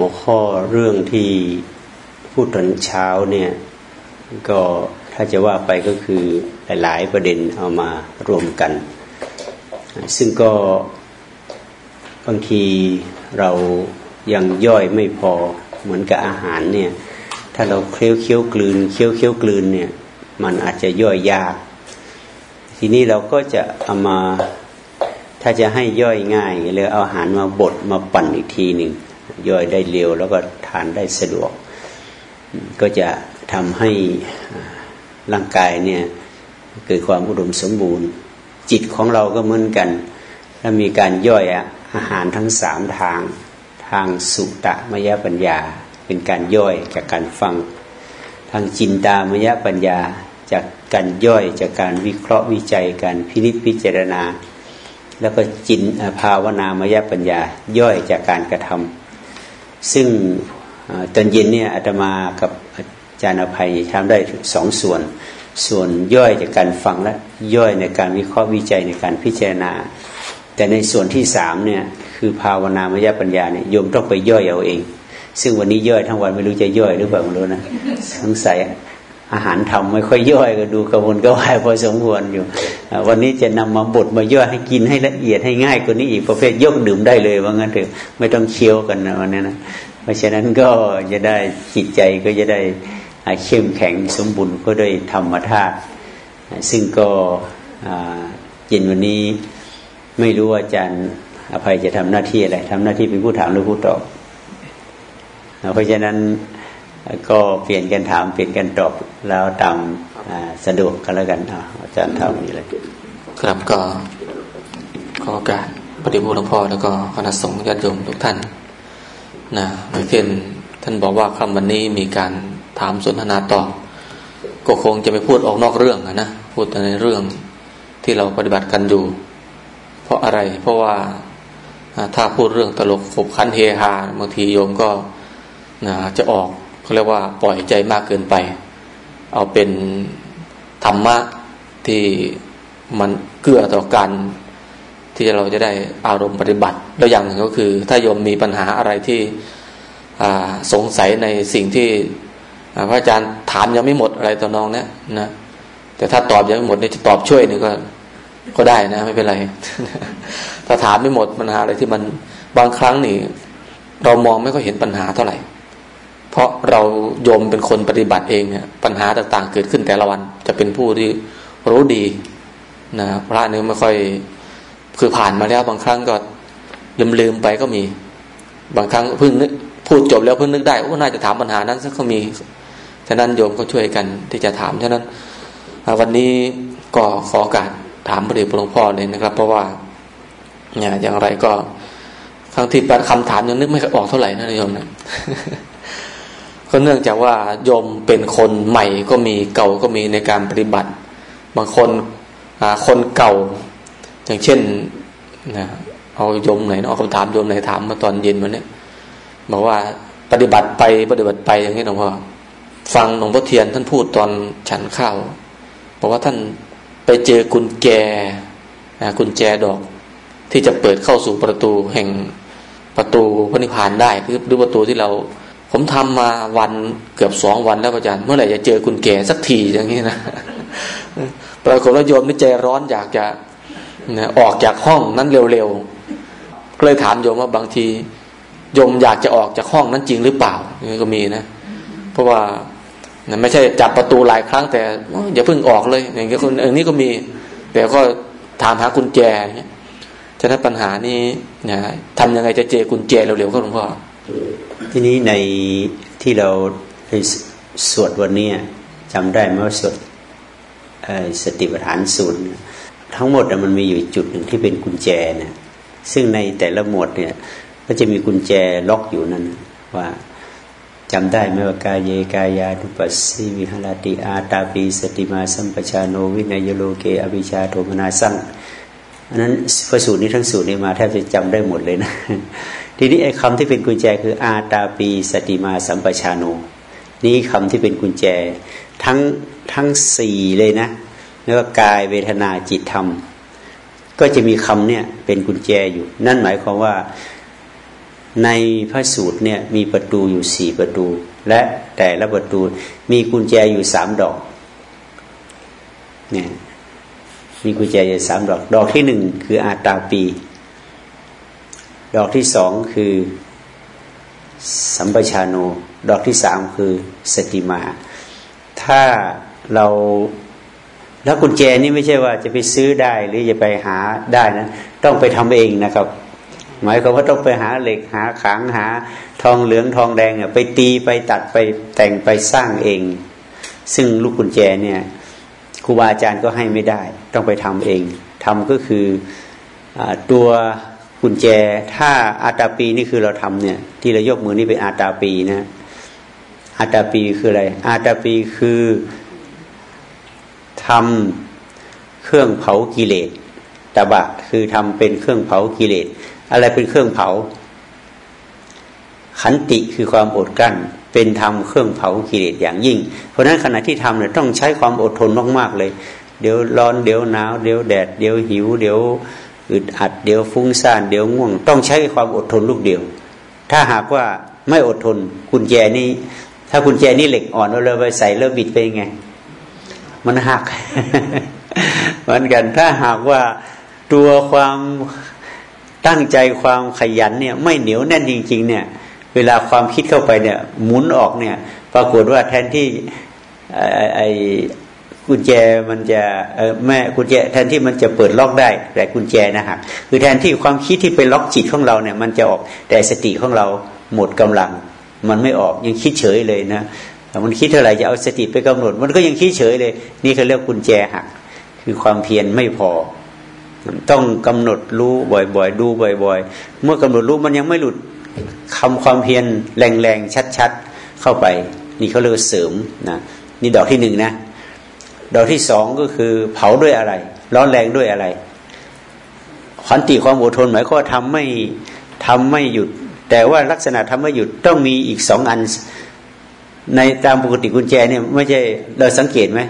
หัวข้อเรื่องที่พูดตอนเช้าเนี่ยก็ถ้าจะว่าไปก็คือหลาย ๆ ประเด็นเอามารวมกัน ซึ่งก็บางทีเรายังย่อยไม่พอเหมือนกับอาหารเนี่ยถ้าเราเคี้ยวเคี้ยวกลืนเคี้ยวเคี้ยวกลืนเนี่ยมันอาจจะย่อยยาก ทีนี้เราก็จะเอามาถ้าจะให้ย่อยง่ายเลยเอาอาหารมาบดมาปั่นอีกทีหนึ่ง ย่อยได้เร็ว แล้วก็ทานได้สะดวก ก็จะทำให้ร่างกายเนี่ยเกิดความอุดมสมบูรณ์ จิตของเราก็เหมือนกันถ้ามีการย่อยอาหารทั้งสามทาง ทางสุตะมยปัญญา เป็นการย่อยจากการฟัง ทางจินตามยปัญญาจากการย่อยจากการวิเคราะห์วิจัยการพินิจพิจารณา แล้วก็จินภาวนามยปัญญาย่อยจากการกระทำ ซึ่งตอนเย็นเนี่ยอาตมากับอาจารย์อภัยทำได้สองส่วน ส่วนย่อยจากการฟังและย่อยในการวิเคราะห์วิจัยในการพิจารณา แต่ในส่วนที่สามเนี่ยคือภาวนามยปัญญาเนี่ยโยมต้องไปย่อยเอาเอง ซึ่งวันนี้ย่อยทั้งวันไม่รู้จะย่อยหรือเปล่าไม่รู้นะสงสัย อาหารทำไม่ค่อยย่อยก็ดูกระวนกระวายพอสมควรอยู่ วันนี้จะนำมาบดมาย่อยให้กินให้ละเอียดให้ง่ายกว่านี้อีกประเภทยกดื่มได้เลยว่างั้นเถอะไม่ต้องเคี้ยวกันนะวันนี้นะเพราะฉะนั้นก็จะได้จิตใจก็จะได้เข้มแข็งสมบูรณ์ก็ด้วยธรรมธาตุซึ่งก็เย็นวันนี้ไม่รู้อาจารย์อภัยจะทำหน้าที่อะไรทำหน้าที่เป็นผู้ถามหรือผู้ตอบเพราะฉะนั้น ก็เปลี่ยนกันถามเปลี่ยนกันตอบแล้วตามสะดวกกันแล้วกันอาจารย์ทำนี่เลยครับก็ขอการปฏิบูรหลวงพ่อแล้วก็คณะสงฆ์ญาติโยมทุกท่านนะเมื่อกี้ท่านบอกว่าคำวันนี้มีการถามสนทนาตอบก็คงจะไม่พูดออกนอกเรื่องนะพูดแต่ในเรื่องที่เราปฏิบัติกันอยู่ เพราะอะไรเพราะว่าถ้าพูดเรื่องตลกขบขันเฮฮาบางทีโยมก็นะจะออก เขาเรียกว่าปล่อยใจมากเกินไป เอาเป็นธรรมะที่มันเกื้อต่อการที่เราจะได้อารมณ์ปฏิบัติ แล้วอย่างหนึ่งก็คือ ถ้าโยมมีปัญหาอะไรที่สงสัยในสิ่งที่พระอาจารย์ถามยังไม่หมดอะไรต่อน้องเนี้ยนะแต่ถ้าตอบยังไม่หมดเนี่ยจะตอบช่วยนี่ก็ก็ได้นะ ไม่เป็นไร ถ้าถามไม่หมดปัญหาอะไรที่มันบางครั้งนี่ เรามองไม่ค่อยเห็นปัญหาเท่าไหร่ เพราะเราโยมเป็นคนปฏิบัติเองเนี่ยปัญหาต่างๆ เกิดขึ้นแต่ละวัน จะเป็นผู้ที่รู้ดีนะพระนี่ไม่ค่อยคือผ่านมาแล้วบางครั้งก็ลืมๆไปก็มี บางครั้งเพิ่งนึกพูดจบแล้วเพิ่งนึกได้ว่าน่าจะถามปัญหานั้นสักก็มีฉะนั้นโยมก็ช่วยกันที่จะถามฉะนั้นวันนี้ก็ขอการถามพระเดชพระลวงพ่อเลยนะครับ เพราะว่าเนี่ยอย่างไรก็ครั้งที่คำถามยังนึกไม่ออกเท่าไหร่นะโยมนะ ก็เนื่องจากว่าโยมเป็นคนใหม่ก็มีเก่าก็มีในการปฏิบัติ บางคนคนเก่า อย่างเช่นนะเอาโยมไหนเอาคำถามโยมไหนถามมาตอนเย็นวันนี้บอกว่าปฏิบัติไปปฏิบัติไปอย่างนี้หลวงพ่อฟังหลวงพ่อเทียนท่านพูดตอนฉันข้าวบอกว่าท่านไปเจอกุญแจกุญแจดอก ที่จะเปิดเข้าสู่ประตูแห่งประตูพระนิพพานได้หรือประตูที่เรา ผมทำมาวันเกือบสองวันแล้วอาจารย์ เมื่อไหร่จะเจอกุญแจสักทีอย่างนี้นะปรากฏว่าโยมนี่ใจร้อนอยากจะออกจากห้องนั้นเร็วๆก็เลยถามโยมว่าบางทีโยมอยากจะออกจากห้องนั้นจริงหรือเปล่านี่ก็มีนะ เพราะว่าไม่ใช่จับประตูหลายครั้งแต่อย่าเพิ่งออกเลย อย่างเงี้ยคนอันนี้ก็มี แต่ก็ถามหากุญแจเงี้ยฉะนั้นปัญหานี้นะทำยังไงจะเจอกุญแจเร็วๆก็หลวงพ่อ ทีนี้ในที่เราไปสวดวันนี้จำได้ไหมว่าสวดสติปัฏฐานสูตรทั้งหมดมันมีอยู่จุดหนึ่งที่เป็นกุญแจนะซึ่งในแต่ละหมวดเนี่ย ก็จะมีกุญแจล็อกอยู่นั่นว่าจำได้ไหมว่ากายเยกายานุปัสสิวิหารติอาตาปีสติมาสัมปชาโนวินัยโลเกอภิชาโทมนาสังอันนั้นพระสูตรนี้ทั้งสูตรนี้มาแทบจะจำได้หมดเลยนะ ทีนี้ไอ้คำที่เป็นกุญแจคืออาตาปีสติมาสัมปชาโนนี่คำที่เป็นกุญแจ ทั้งทั้งสี่เลยนะแล้วก็กายเวทนาจิตธรรม ก็จะมีคำเนี่ยเป็นกุญแจอยู่ นั่นหมายความว่าในพระสูตรเนี่ยมีประตูอยู่สี่ประตู และแต่ละประตูมีกุญแจอยู่สามดอกเนี่ยมีกุญแจอยู่สามดอก ดอกที่หนึ่งคืออาตาปี ดอกที่สองคือสัมปชาโน ดอกที่สามคือสติมา ถ้าเราแล้วกุญแจนี่ไม่ใช่ว่าจะไปซื้อได้หรือจะไปหาได้นะต้องไปทำเองนะครับ หมายความว่าต้องไปหาเหล็กหาขังหา ทองเหลืองทองแดงเนี่ยไปตีไปตัดไปแต่งไปสร้างเอง ซึ่งลูกกุญแจเนี่ยครูบาอาจารย์ก็ให้ไม่ได้ ต้องไปทำเองทำก็คืออตัว กุญแจถ้าอาตาปีนี่คือเราทำเนี่ย ที่เรายกมือนี่เป็นอาตาปีนะอาตาปีคืออะไร อาตาปีคือทำเครื่องเผากิเลสตบะคือทำเป็นเครื่องเผากิเลสอะไรเป็นเครื่องเผา ขันติคือความอดกั้น เป็นทำเครื่องเผากิเลสอย่างยิ่ง เพราะนั้นขณะที่ทำเนี่ยต้องใช้ความอดทนมากๆเลย เดี๋ยวร้อนเดี๋ยวหนาว เดี๋ยวแดด เดี๋ยวหิว เดี๋ยว อึดอัดเดี๋ยวฟุ้งซ่านเดี๋ยวง่วง ต้องใช้ความอดทนลูกเดียว ถ้าหากว่าไม่อดทนกุญแจนี้ถ้ากุญแจนี้เหล็กอ่อนเราเลยไปใส่เริ่มบิดไปไง มันหักเหมือนกันถ้าหากว่าตัวความตั้งใจความขยันเนี่ย ไม่เหนียวแน่นจริง ๆ เนี่ย เวลาความคิดเข้าไปเนี่ย หมุนออกเนี่ย ปรากฏว่าแทนที่ไอ กุญแจมันจะเออแม่กุญแจแทนที่มันจะเปิดล็อกได้ แต่กุญแจนะฮะคือแทนที่ความคิดที่ไปล็อกจิตของเราเนี่ย มันจะออกแต่สติของเราหมดกำลัง มันไม่ออกยังคิดเฉยเลยนะมันคิดเท่าไหร่จะเอาสติไปกำหนด มันก็ยังคิดเฉยเลย นี่เขาเรียกกุญแจหัก คือความเพียรไม่พอ ต้องกำหนดรู้บ่อยๆ ดูบ่อยๆ เมื่อกำหนดรู้มันยังไม่หลุดคำความเพียรแรงๆชัดๆ เข้าไป นี่เขาเรียกเสริมนะนี่ดอกที่หนึ่งนะ ดอกที่สองก็คือเผาด้วยอะไร ร้อนแรงด้วยอะไรขันติความอดทนหมายความทำไม่ทำไม่หยุด แต่ว่าลักษณะทำไม่หยุดต้องมีอีกสองอัน ในตามปกติกุญแจเนี่ยไม่ใช่เราสังเกตไหม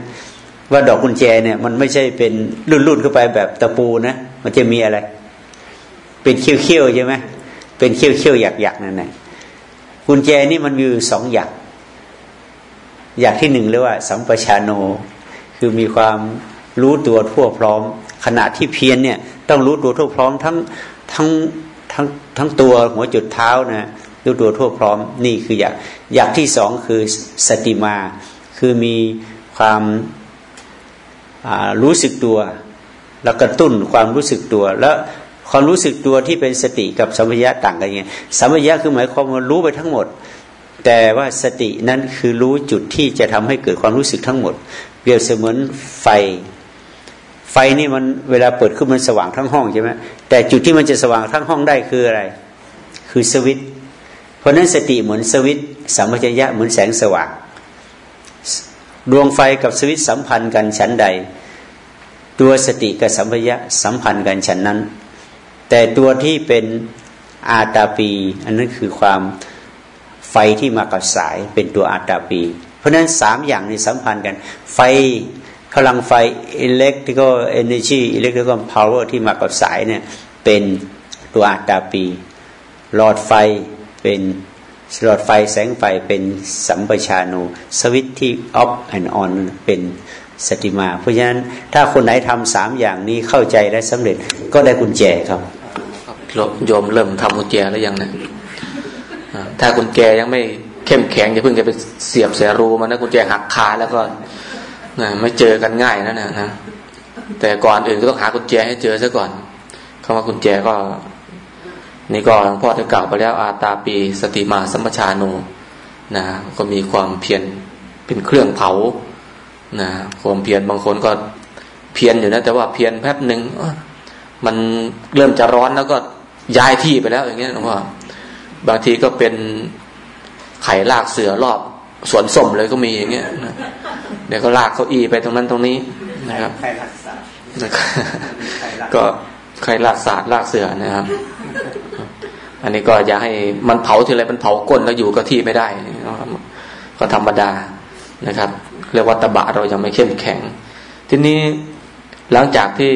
ว่าดอกกุญแจเนี่ยมันไม่ใช่เป็นรุ่นๆเข้าไปแบบตะปูนะมันจะมีอะไร เป็นเขี้ยวๆใช่ไหมเป็นเขี้ยวๆหยักๆนั่นแหละกุญแจนี่มันมีสองหยักหยักที่หนึ่งเรียกว่า สัมปชานโน คือมีความรู้ตัวทั่วพร้อม ขณะที่เพียนเนี่ยต้องรู้ตัวทั่วพร้อมทั้งทั้งทั้งทั้งตัวหัวจุดเท้านะรู้ตัวทั่วพร้อมนี่คืออยากอยากที่สองคือสติมา คือมีความรู้สึกตัว แล้วกระตุ้นความรู้สึกตัว แล้วความรู้สึกตัวที่เป็นสติกับสัมปยะต่างกันไงสัมปยะคือหมายความว่ารู้ไปทั้งหมด แต่ว่าสตินั้นคือรู้จุดที่จะทำให้เกิดความรู้สึกทั้งหมด เปรียบเสมือนไฟ ไฟนี่มันเวลาเปิดขึ้นมันสว่างทั้งห้องใช่ไหมแต่จุดที่มันจะสว่างทั้งห้องได้คืออะไร คือสวิตเพราะนั้นสติเหมือนสวิตสัมปชัญญะเหมือนแสงสว่าง ดวงไฟกับสวิตสัมพันธ์กันชั้นใด ตัวสติกับสัมปชัญญะสัมพันธ์กันชั้นนั้น แต่ตัวที่เป็นอาตาปี อันนั้นคือความไฟที่มากับสายเป็นตัวอาตาปี ราะนั้นสามอย่างนี้สัมพันธ์กัน ไฟพลังไฟ electrical energy electrical power ที่มากับสายเนี่ยเป็นตัวอาตาปี หลอดไฟเป็นหลอดไฟแสงไฟเป็นสัมปชานุสวิตที่ออฟแอนออนเป็นสติมา เพราะฉะนั้นถ้าคนไหนทำสามอย่างนี้เข้าใจและสำเร็จก็ได้กุญแจครับโยมเริ่มทำกุญแจแล้วยังเนี่ยถ้ากุญแจยังไม่ เข้มแข็งจะเพิ่งจะไปเสียบเสียรูมันนะกุญแจหักคาแล้วก็นะไม่เจอกันง่ายนะนะนะแต่ก่อนอื่นก็ต้องหากุญแจให้เจอซะก่อนคำว่ากุญแจก็ นี่ก็หลวงพ่อได้กล่าวไปแล้วอาตาปีสติมาสัมปชาโนนะก็มีความเพียรเป็นเครื่องเผานะความเพียรบางคนก็เพียรอยู่นะ แต่ว่าเพียรแป๊บหนึ่งมันเริ่มจะร้อนแล้วก็ย้ายที่ไปแล้วอย่างเงี้ยหลวงพ่อบางทีก็เป็น ข่ลากเสือรอบสวนส้มเลยก็มีอย่างเงี้ยเดี๋ยวก็ลากเขาอีไปตรงนั้นตรงนี้นะครับก็ใครลากศาสตร์ลากเสือนะครับ อันนี้ก็อย่าให้มันเผาทีไรมันเผาก้นแล้วอยู่กับที่ไม่ได้ ก็ธรรมดานะครับเรียกว่าตบะเรายังไม่เข้มแข็ง ทีนี้หลังจากที่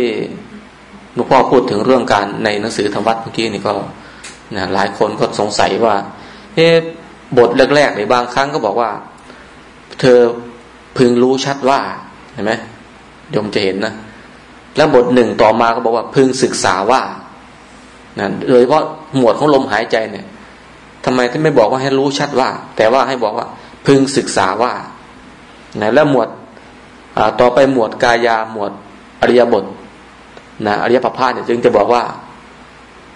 หลวงพ่อพูดถึงเรื่องการในหนังสือธรรมวัดเมื่อกี้นี่ก็นะหลายคนก็สงสัยว่า เอ๊ บทแรกๆในบางครั้งก็บอกว่า เธอพึงรู้ชัดว่าเห็นไหมโยมจะเห็นนะ แล้วบทหนึ่งต่อมาก็บอกว่า พึงศึกษาว่านะโดยเฉพาะหมวดของลมหายใจเนี่ยทำไมที่ไม่บอกว่าให้รู้ชัดว่า แต่ว่าให้บอกว่า พึงศึกษาว่านะแล้วหมวดต่อไปหมวดกายาหมวดอริยบทนะอริยปภาเนี่ยจึงจะบอกว่า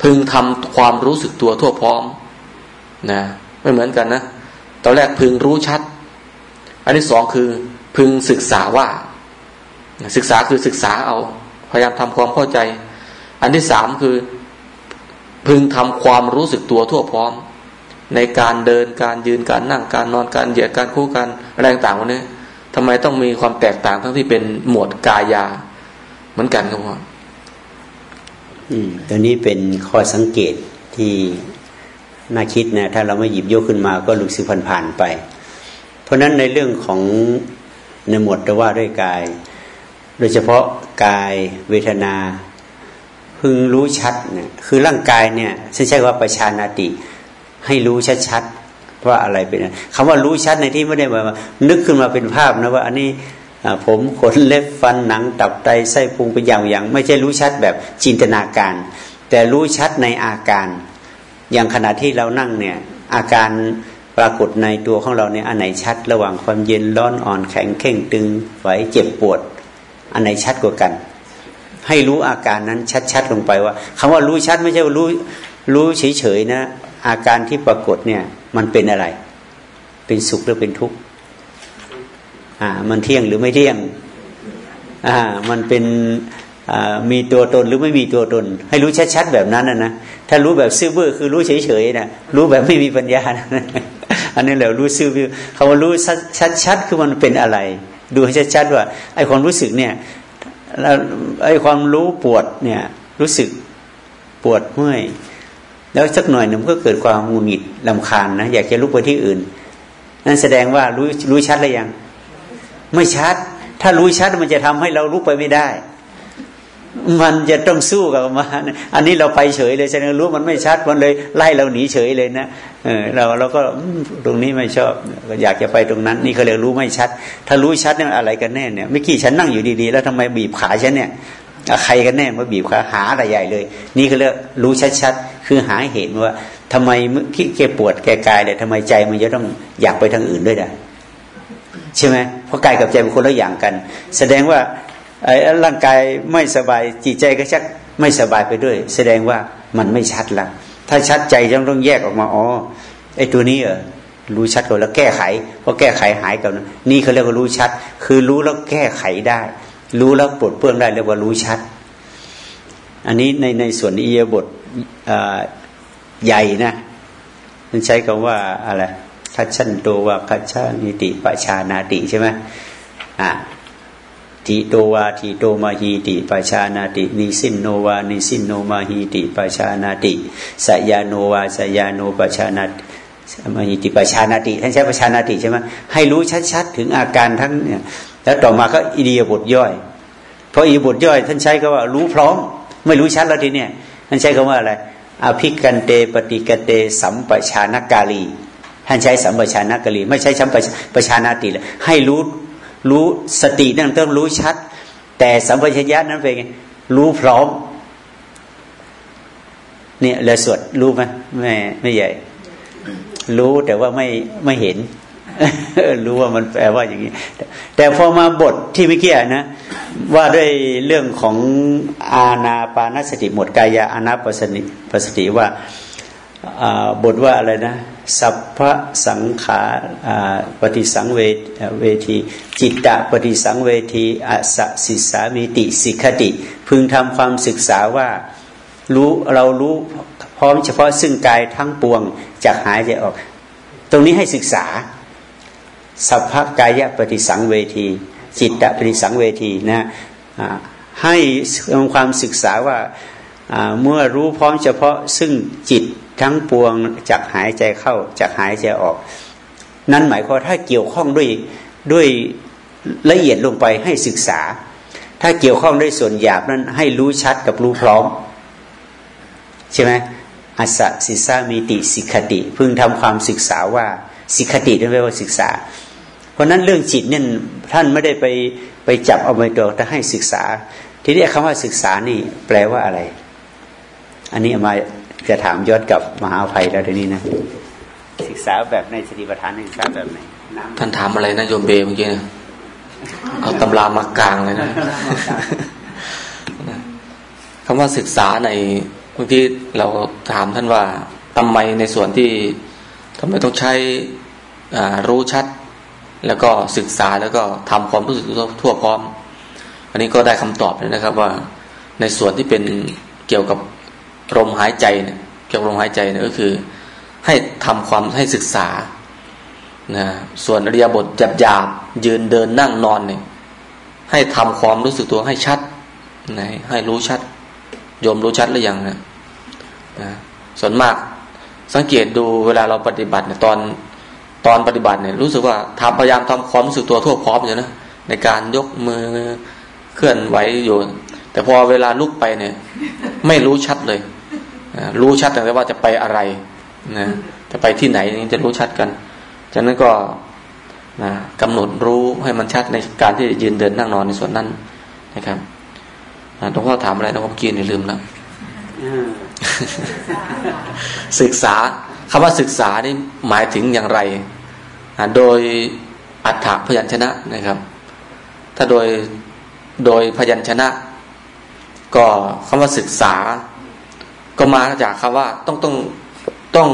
พึงทำความรู้สึกตัวทั่วพร้อมนะ ไม่เหมือนกันนะตอนแรกพึงรู้ชัด อันที่สองคือพึงศึกษาว่า ศึกษาคือศึกษาเอา พยายามทำความเข้าใจ อันที่สามคือ พึงทำความรู้สึกตัวทั่วพร้อม ในการเดินการยืนการนั่งการนอนการเหยียดการคู่กันอะไรต่างๆวันนี้ทำไมต้องมีความแตกต่างทั้งที่เป็นหมวดกายา เหมือนกันครับพ่ออืมตัวนี้เป็นข้อสังเกตที่ น่าคิดนะถ้าเราไม่หยิบยกขึ้นมาก็ลุกสึกผ่านๆไป เพราะฉะนั้นในเรื่องของในหมวดว่าด้วยกาย โดยเฉพาะกายเวทนาพึงรู้ชัดเนี่ยคือร่างกายเนี่ยใช่ว่าประชานาติ ให้รู้ชัดๆว่าอะไรเป็นคำว่ารู้ชัดในที่ไม่ได้หมานึกขึ้นมาเป็นภาพนะว่า อันนี้ผมขนเล็บฟันหนังตับไตไส้พุงเป็นอย่างอย่าง ไม่ใช่รู้ชัดแบบจินตนาการ แต่รู้ชัดในอาการ อย่างขณะที่เรานั่งเนี่ยอาการปรากฏในตัวของเราเนี่ยอันไหนชัด ระหว่างความเย็นร้อนอ่อนแข็งเข่งตึงไหวเจ็บปวด อันไหนชัดกว่ากัน ให้รู้อาการนั้นชัดๆลงไปว่าคำว่ารู้ชัดไม่ใช่รู้รู้เฉยๆนะ อาการที่ปรากฏเนี่ย มันเป็นอะไร เป็นสุขหรือเป็นทุกข์อ่า มันเที่ยงหรือไม่เที่ยง อ่า มันเป็น มีตัวตนหรือไม่มีตัวตน ให้รู้ชัดๆแบบนั้นนะนะถ้ารู้แบบซื่อเบื้อคือรู้เฉยๆนะรู้แบบไม่มีปัญญานะอันนี้แหละรู้ซื่อบื้อคำว่ารู้ชัดๆคือมันเป็นอะไร ดูให้ชัดๆว่าไอ้ความรู้สึกเนี่ยไอ้ความรู้ปวดเนี่ยรู้สึกปวดเมื่อยแล้วสักหน่อยหนึ่งก็เกิดความงุนหิดลำคาญนะอยากจะลุกไปที่อื่น นั่นแสดงว่ารู้รู้ชัดหรือยัง ไม่ชัด ถ้ารู้ชัดมันจะทำให้เราลุกไปไม่ได้ มันจะต้องสู้กับมันอันนี้เราไปเฉยเลยแสดงรู้มันไม่ชัดมันเลยไล่เราหนีเฉยเลยนะเออเราเราก็ตรงนี้ไม่ชอบอยากจะไปตรงนั้น นี่เขาเลยรู้ไม่ชัด ถ้ารู้ชัดเนี่ยอะไรกันแน่เนี่ยไม่กี่ฉันนั่งอยู่ดีๆ แล้วทำไมบีบขาฉันเนี่ยใครกันแน่มาบีบขาหาอะไรใหญ่เลย นี่เขาเรียกรู้ชัดๆคือหาเหตุว่าทำไมขี้เกปวดแกกายเลยทำไมใจมันจะต้องอยากไปทางอื่นด้วยนะใช่ไหมเพราะกายกับใจเป็นคนละอย่างกัน แสดงว่า ไอ้ร่างกายไม่สบายจิตใจก็ชักไม่สบายไปด้วย แสดงว่ามันไม่ชัดละถ้าชัดใจจะต้องแยกออกมาอ๋อไอ้ตัวนี้เออรู้ชัดก่อนแล้วแก้ไขพอแก้ไขหายกันนี่เขาเรียกว่ารู้ชัด คือรู้แล้วแก้ไขได้ รู้แล้วปลดเปื้องได้เรียกว่ารู้ชัด อันนี้ในในส่วนอิยบทใหญ่นะมันใช้คำว่าอะไรคัจฉันโตวาคัจฉานิติปชานาติใช่ไหมอ่า ทีโตวาทีโตมาหีติปชานาตินิสินโนวานิสินโนมาหีติปชานาติสยาโนวาสยาโนปชานาติมาหีติปชานาติท่านใช้ปชานาติใช่ไหมให้รู้ชัดๆถึงอาการทั้งเนี่ยแล้วต่อมาก็อิเดียบทย่อย เพราะอิเดียบทย่อยท่านใช้ก็ว่ารู้พร้อม ไม่รู้ชัดแล้วทีเนี่ยท่านใช้คำว่าอะไรอภิกันเตปฏิกเตสัมปชานกาลีท่านใช้สัมปชานกาลี ไม่ใช่สัมปชานาติเลยให้รู้ รู้สตินั่นต้องรู้ชัด แต่สัมปชัญญะนั้นเป็นไงรู้พร้อม เนี่ยเลยสวดรู้ไหมไม่ไม่ใหญ่ รู้แต่ว่าไม่ไม่เห็น รู้ว่ามันแปลว่าอย่างนี้ แต่พอมาบทที่เมื่อกี้นะ ว่าด้วยเรื่องของอาณาปานสติหมดกายาอานาปสติปสติว่าบทว่าอะไรนะ สัพพสังขาปฏิสังเวเวทีจิตตะปฏิสังเวทีอสสิสามิติสิกขติ พึงทำความศึกษาว่ารู้เรารู้พร้อมเฉพาะซึ่งกายทั้งปวงจากหายใจออก ตรงนี้ให้ศึกษา สัพพกายปฏิสังเวที จิตตะปฏิสังเวทีนะให้ทำความศึกษาว่าเมื่อรู้พร้อมเฉพาะซึ่งจิต ทั้งปวงจากหายใจเข้าจากหายใจออก นั้นหมายความถ้าเกี่ยวข้องด้วยด้วยละเอียดลงไปให้ศึกษา ถ้าเกี่ยวข้องด้วยส่วนหยาบนั้นให้รู้ชัดกับรู้พร้อม ใช่ไหมอัสสิสามิติสิกขติพึงทำความศึกษาว่าสิกขตินั่นแปลว่าศึกษา เพราะนั้นเรื่องจิตเนี่ยท่านไม่ได้ไปไปจับเอาไปตัวแต่ให้ศึกษา ทีนี้คำว่าศึกษานี่แปลว่าอะไร อันนี้มา จะถามยอดกับมหาภัยแล้วทีนี้นะศึกษาแบบในสติปัฏฐานศึกษาแบบไหนท่านถามอะไรนะโยมเบเมื่อกี้นะเอาตำรามากลางเลยนะคำว่าศึกษาในบางทีเราถามท่านว่าทำไมในส่วนที่ทำไมต้องใช้รู้ชัด แล้วก็ศึกษาแล้วก็ทำความรู้สึกทั่วพร้อม อันนี้ก็ได้คำตอบเลยนะครับว่าในส่วนที่เป็นเกี่ยวกับ ลมหายใจเนี่ยเกี่ยวกับลมหายใจเนี่ยก็คือ ให้ทำความให้ศึกษานะส่วนอริยบทหยาบหยาบยืนเดินนั่งนอนเนี่ย ให้ทำความรู้สึกตัวให้ชัดนะให้รู้ชัดโยมรู้ชัดหรือยังนะนะส่วนมากสังเกตดูเวลาเราปฏิบัติเนี่ยตอนตอนปฏิบัติเนี่ยรู้สึกว่าทำพยายามทำความรู้สึกตัวทั่วพร้อมอยู่นะในการยกมือเคลื่อนไหวอยู่ แต่พอเวลาลุกไปเนี่ย ไม่รู้ชัดเลย รู้ชัดแต่ว่าจะไปอะไรนะจะไปที่ไหนนี่จะรู้ชัดกันฉะนั้นก็นะกำหนดรู้ให้มันชัดในการที่ยืนเดินนั่งนอนในส่วนนั้นนะครับหลวงพ่อถามอะไรหลวงพ่อกินนี่ลืมแล้วศึกษาคำว่าศึกษานี่หมายถึงอย่างไร โดยอัฏฐพยัญชนะนะครับ ถ้าโดยโดยพยัญชนะ ก็คำว่าศึกษา ก็มาจากคำว่าต้องต้องต้อง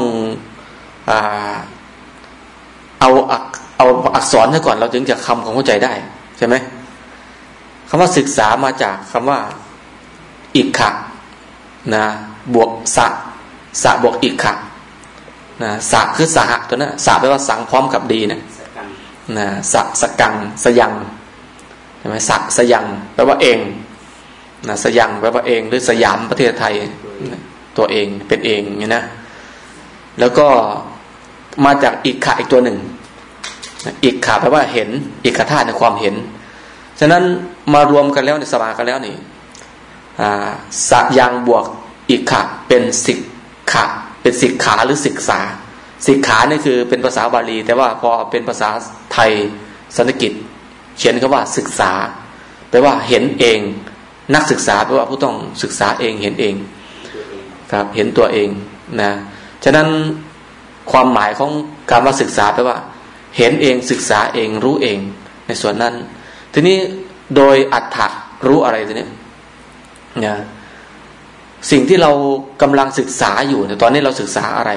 เอาเอาอักษรซะก่อนเราถึงจะคำของเข้าใจได้ใช่ไหมคำว่าศึกษามาจากคำว่า อิกขะนะบวกสะสะบวกอิกขะนะสะคือสหตัวนั้นสะแปลว่าสังพร้อมกับดีนะนะสะสกังสยังใช่ไหมสะสยังแปลว่าเองนะสยังแปลว่าเองหรือสยามประเทศไทย ตัวเองเป็นเองเนี่ยนะ แล้วก็มาจากอิกขะอีกตัวหนึ่งอิกขะแปลว่าเห็นอิกขธาตุในความเห็น ฉะนั้นมารวมกันแล้วในสมากันแล้วนี่สยังบวกอิกขะเป็นสิกขะเป็นสิกขาหรือศึกษา สิกขานี่คือเป็นภาษาบาลี แต่ว่าพอเป็นภาษาไทยสันสกิตเขียนคำว่าศึกษาแปลว่าเห็นเอง นักศึกษาแปลว่าผู้ต้องศึกษาเองเห็นเอง ครับ เห็นตัวเองนะฉะนั้นความหมายของการว่าศึกษาแปลว่า เห็นเองศึกษาเองรู้เอง ในส่วนนั้น ทีนี้โดยอัตถะรู้อะไรทีนี้เนี่ยสิ่งที่เรากำลังศึกษาอยู่ในตอนนี้เราศึกษาอะไร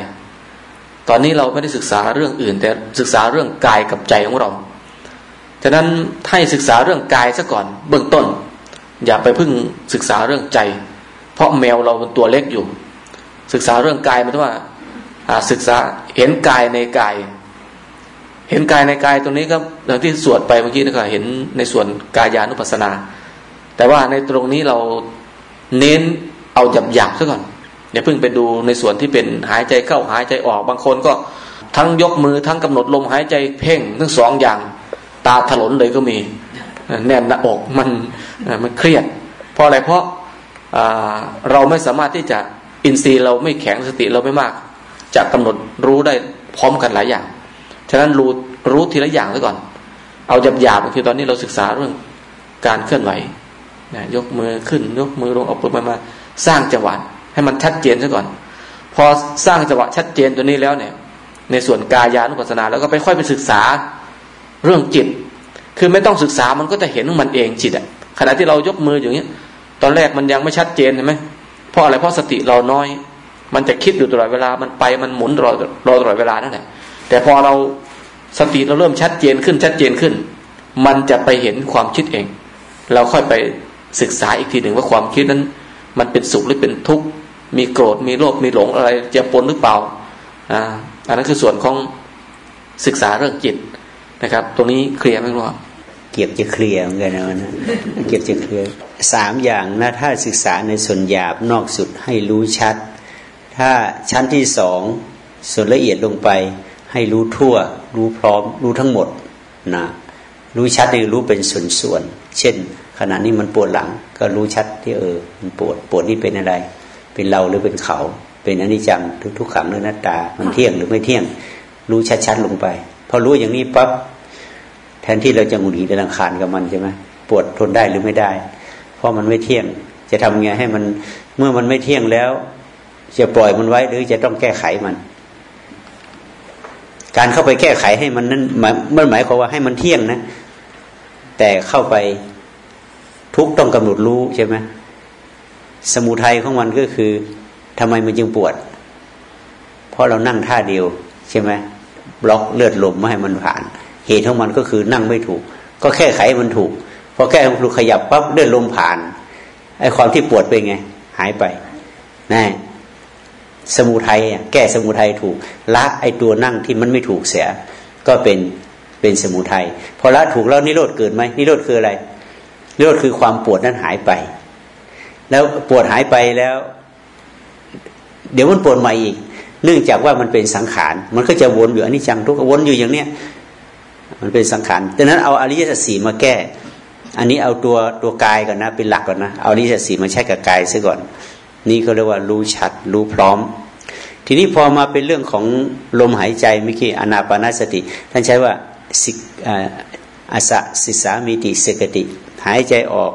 ตอนนี้เราไม่ได้ศึกษาเรื่องอื่น แต่ศึกษาเรื่องกายกับใจของเราฉะนั้นให้ศึกษาเรื่องกายซะก่อน เบื้องต้น อย่าไปพึ่งศึกษาเรื่องใจ เพราะแมวเราเป็นตัวเล็กอยู่ ศึกษาเรื่องกายมันว่าศึกษาเห็นกายในกาย เห็นกายในกายตรงนี้ก็อย่างที่สวดไปเมื่อกี้นะครับเห็นในส่วนกายานุปัสสนา แต่ว่าในตรงนี้เราเน้นเอาหยับหยับซะก่อนอย่าเพิ่งไปดูในส่วนที่เป็นหายใจเข้าหายใจออกบางคนก็ทั้งยกมือทั้งกำหนดลมหายใจเพ่งทั้งสองอย่างตาถลนเลยก็มีแน่นหน้าอกมันมันเครียด เพราะอะไรเพราะเราไม่สามารถที่จะ อินทรีย์เราไม่แข็งสติเราไม่มาก จะกำหนดรู้ได้พร้อมกันหลายอย่าง ฉะนั้นรู้รู้ทีละอย่างซะก่อน เอาหยาบๆคือตอนนี้เราศึกษาเรื่องการเคลื่อนไหวนะยกมือขึ้น ยกมือลงเอาปืนมามา สร้างจังหวะให้มันชัดเจนซะก่อน พอสร้างจังหวะชัดเจนตัวนี้แล้วเนี่ย ในส่วนกายานุปัสสนา แล้วก็ไปค่อยไปศึกษาเรื่องจิต คือไม่ต้องศึกษามันก็จะเห็นมันเองจิตอะขณะที่เรายกมืออย่างเงี้ย ตอนแรกมันยังไม่ชัดเจนใช่ไหม ราะอะไรเพราะสติเราน้อย มันจะคิดอยู่ตลอดเวลามันไปมันหมุนรอรอตลอดเวลานั่นแหละแต่พอเราสติเราเริ่มชัดเจนขึ้นชัดเจนขึ้น มันจะไปเห็นความคิดเอง เราค่อยไปศึกษาอีกทีหนึ่งว่าความคิดนั้น มันเป็นสุขหรือเป็นทุกข์มีโกรธมีโลภมีหลงอะไรจะปนหรือเปล่าอ่าอันนั้นคือส่วนของศึกษาเรื่องจิตนะครับ ตรงนี้เคลียร์ไหมครับเก็บจะเคลียร์เหมือนกันนะเก็บจะเคลียร์ สามอย่างนะถ้าศึกษาในส่วนหยาบนอกสุดให้รู้ชัด ถ้าชั้นที่สองส่วนละเอียดลงไป ให้รู้ทั่ว รู้พร้อม รู้ทั้งหมดนะรู้ชัดในรู้เป็นส่วนๆเช่น ขณะนี้มันปวดหลัง ก็รู้ชัดที่เออ มันปวดปวดนี่เป็นอะไร เป็นเราหรือเป็นเขา เป็นอนิจจังทุกทุกขังเนื้อนัตตา มันเที่ยงหรือไม่เที่ยง รู้ชัดๆลงไป พอรู้อย่างนี้ปั๊บแทนที่เราจะหงุดหงิดรังคารกับมันใช่ไหมปวดทนได้หรือไม่ได้ เพราะมันไม่เที่ยง จะทำไงให้มันเมื่อมันไม่เที่ยงแล้ว จะปล่อยมันไว้หรือจะต้องแก้ไขมัน การเข้าไปแก้ไขให้มันนั้นมันหมายความว่าให้มันเที่ยงนะ แต่เข้าไปทุกต้องกำหนดรู้ใช่ไหมสมุทัยของมันก็คือทำไมมันจึงปวด เพราะเรานั่งท่าเดียวใช่ไหมบล็อกเลือดลมไม่ให้มันผ่าน เหตุของมันก็คือนั่งไม่ถูก ก็แค่ไขมันถูก พอแก้ถูขยับปั๊บเลือดลมผ่านไอ้ความที่ปวดเป็นไง หายไปนะสมุทัยแก้สมุทัยถูก ละไอ้ตัวนั่งที่มันไม่ถูกเสีย ก็เป็นเป็นสมุทัยพอละถูกแล้วนิโรธเกิดไหมนิโรธคืออะไรนิโรธคือความปวดนั้นหายไป แล้วปวดหายไปแล้ว เดี๋ยวมันปวดใหม่อีก เนื่องจากว่ามันเป็นสังขาร มันก็จะวนอยู่อันนี้จังทุกวนอยู่อย่างเนี้ยมันเป็นสังขารดังนั้นเอาอริยสัจสี่มาแก้ อันนี้เอาตัวตัวกายก่อนนะ เป็นหลักก่อนนะ เอาอริสัจสีมาใช้กับกายซะก่อน นี่เขาเรียกว่ารู้ชัด รู้พร้อม ทีนี้พอมาเป็นเรื่องของลมหายใจเมื่อกี้อนาปานาสติ ท่านใช้ว่าสิอาสะสิสามิติสกติ หายใจออก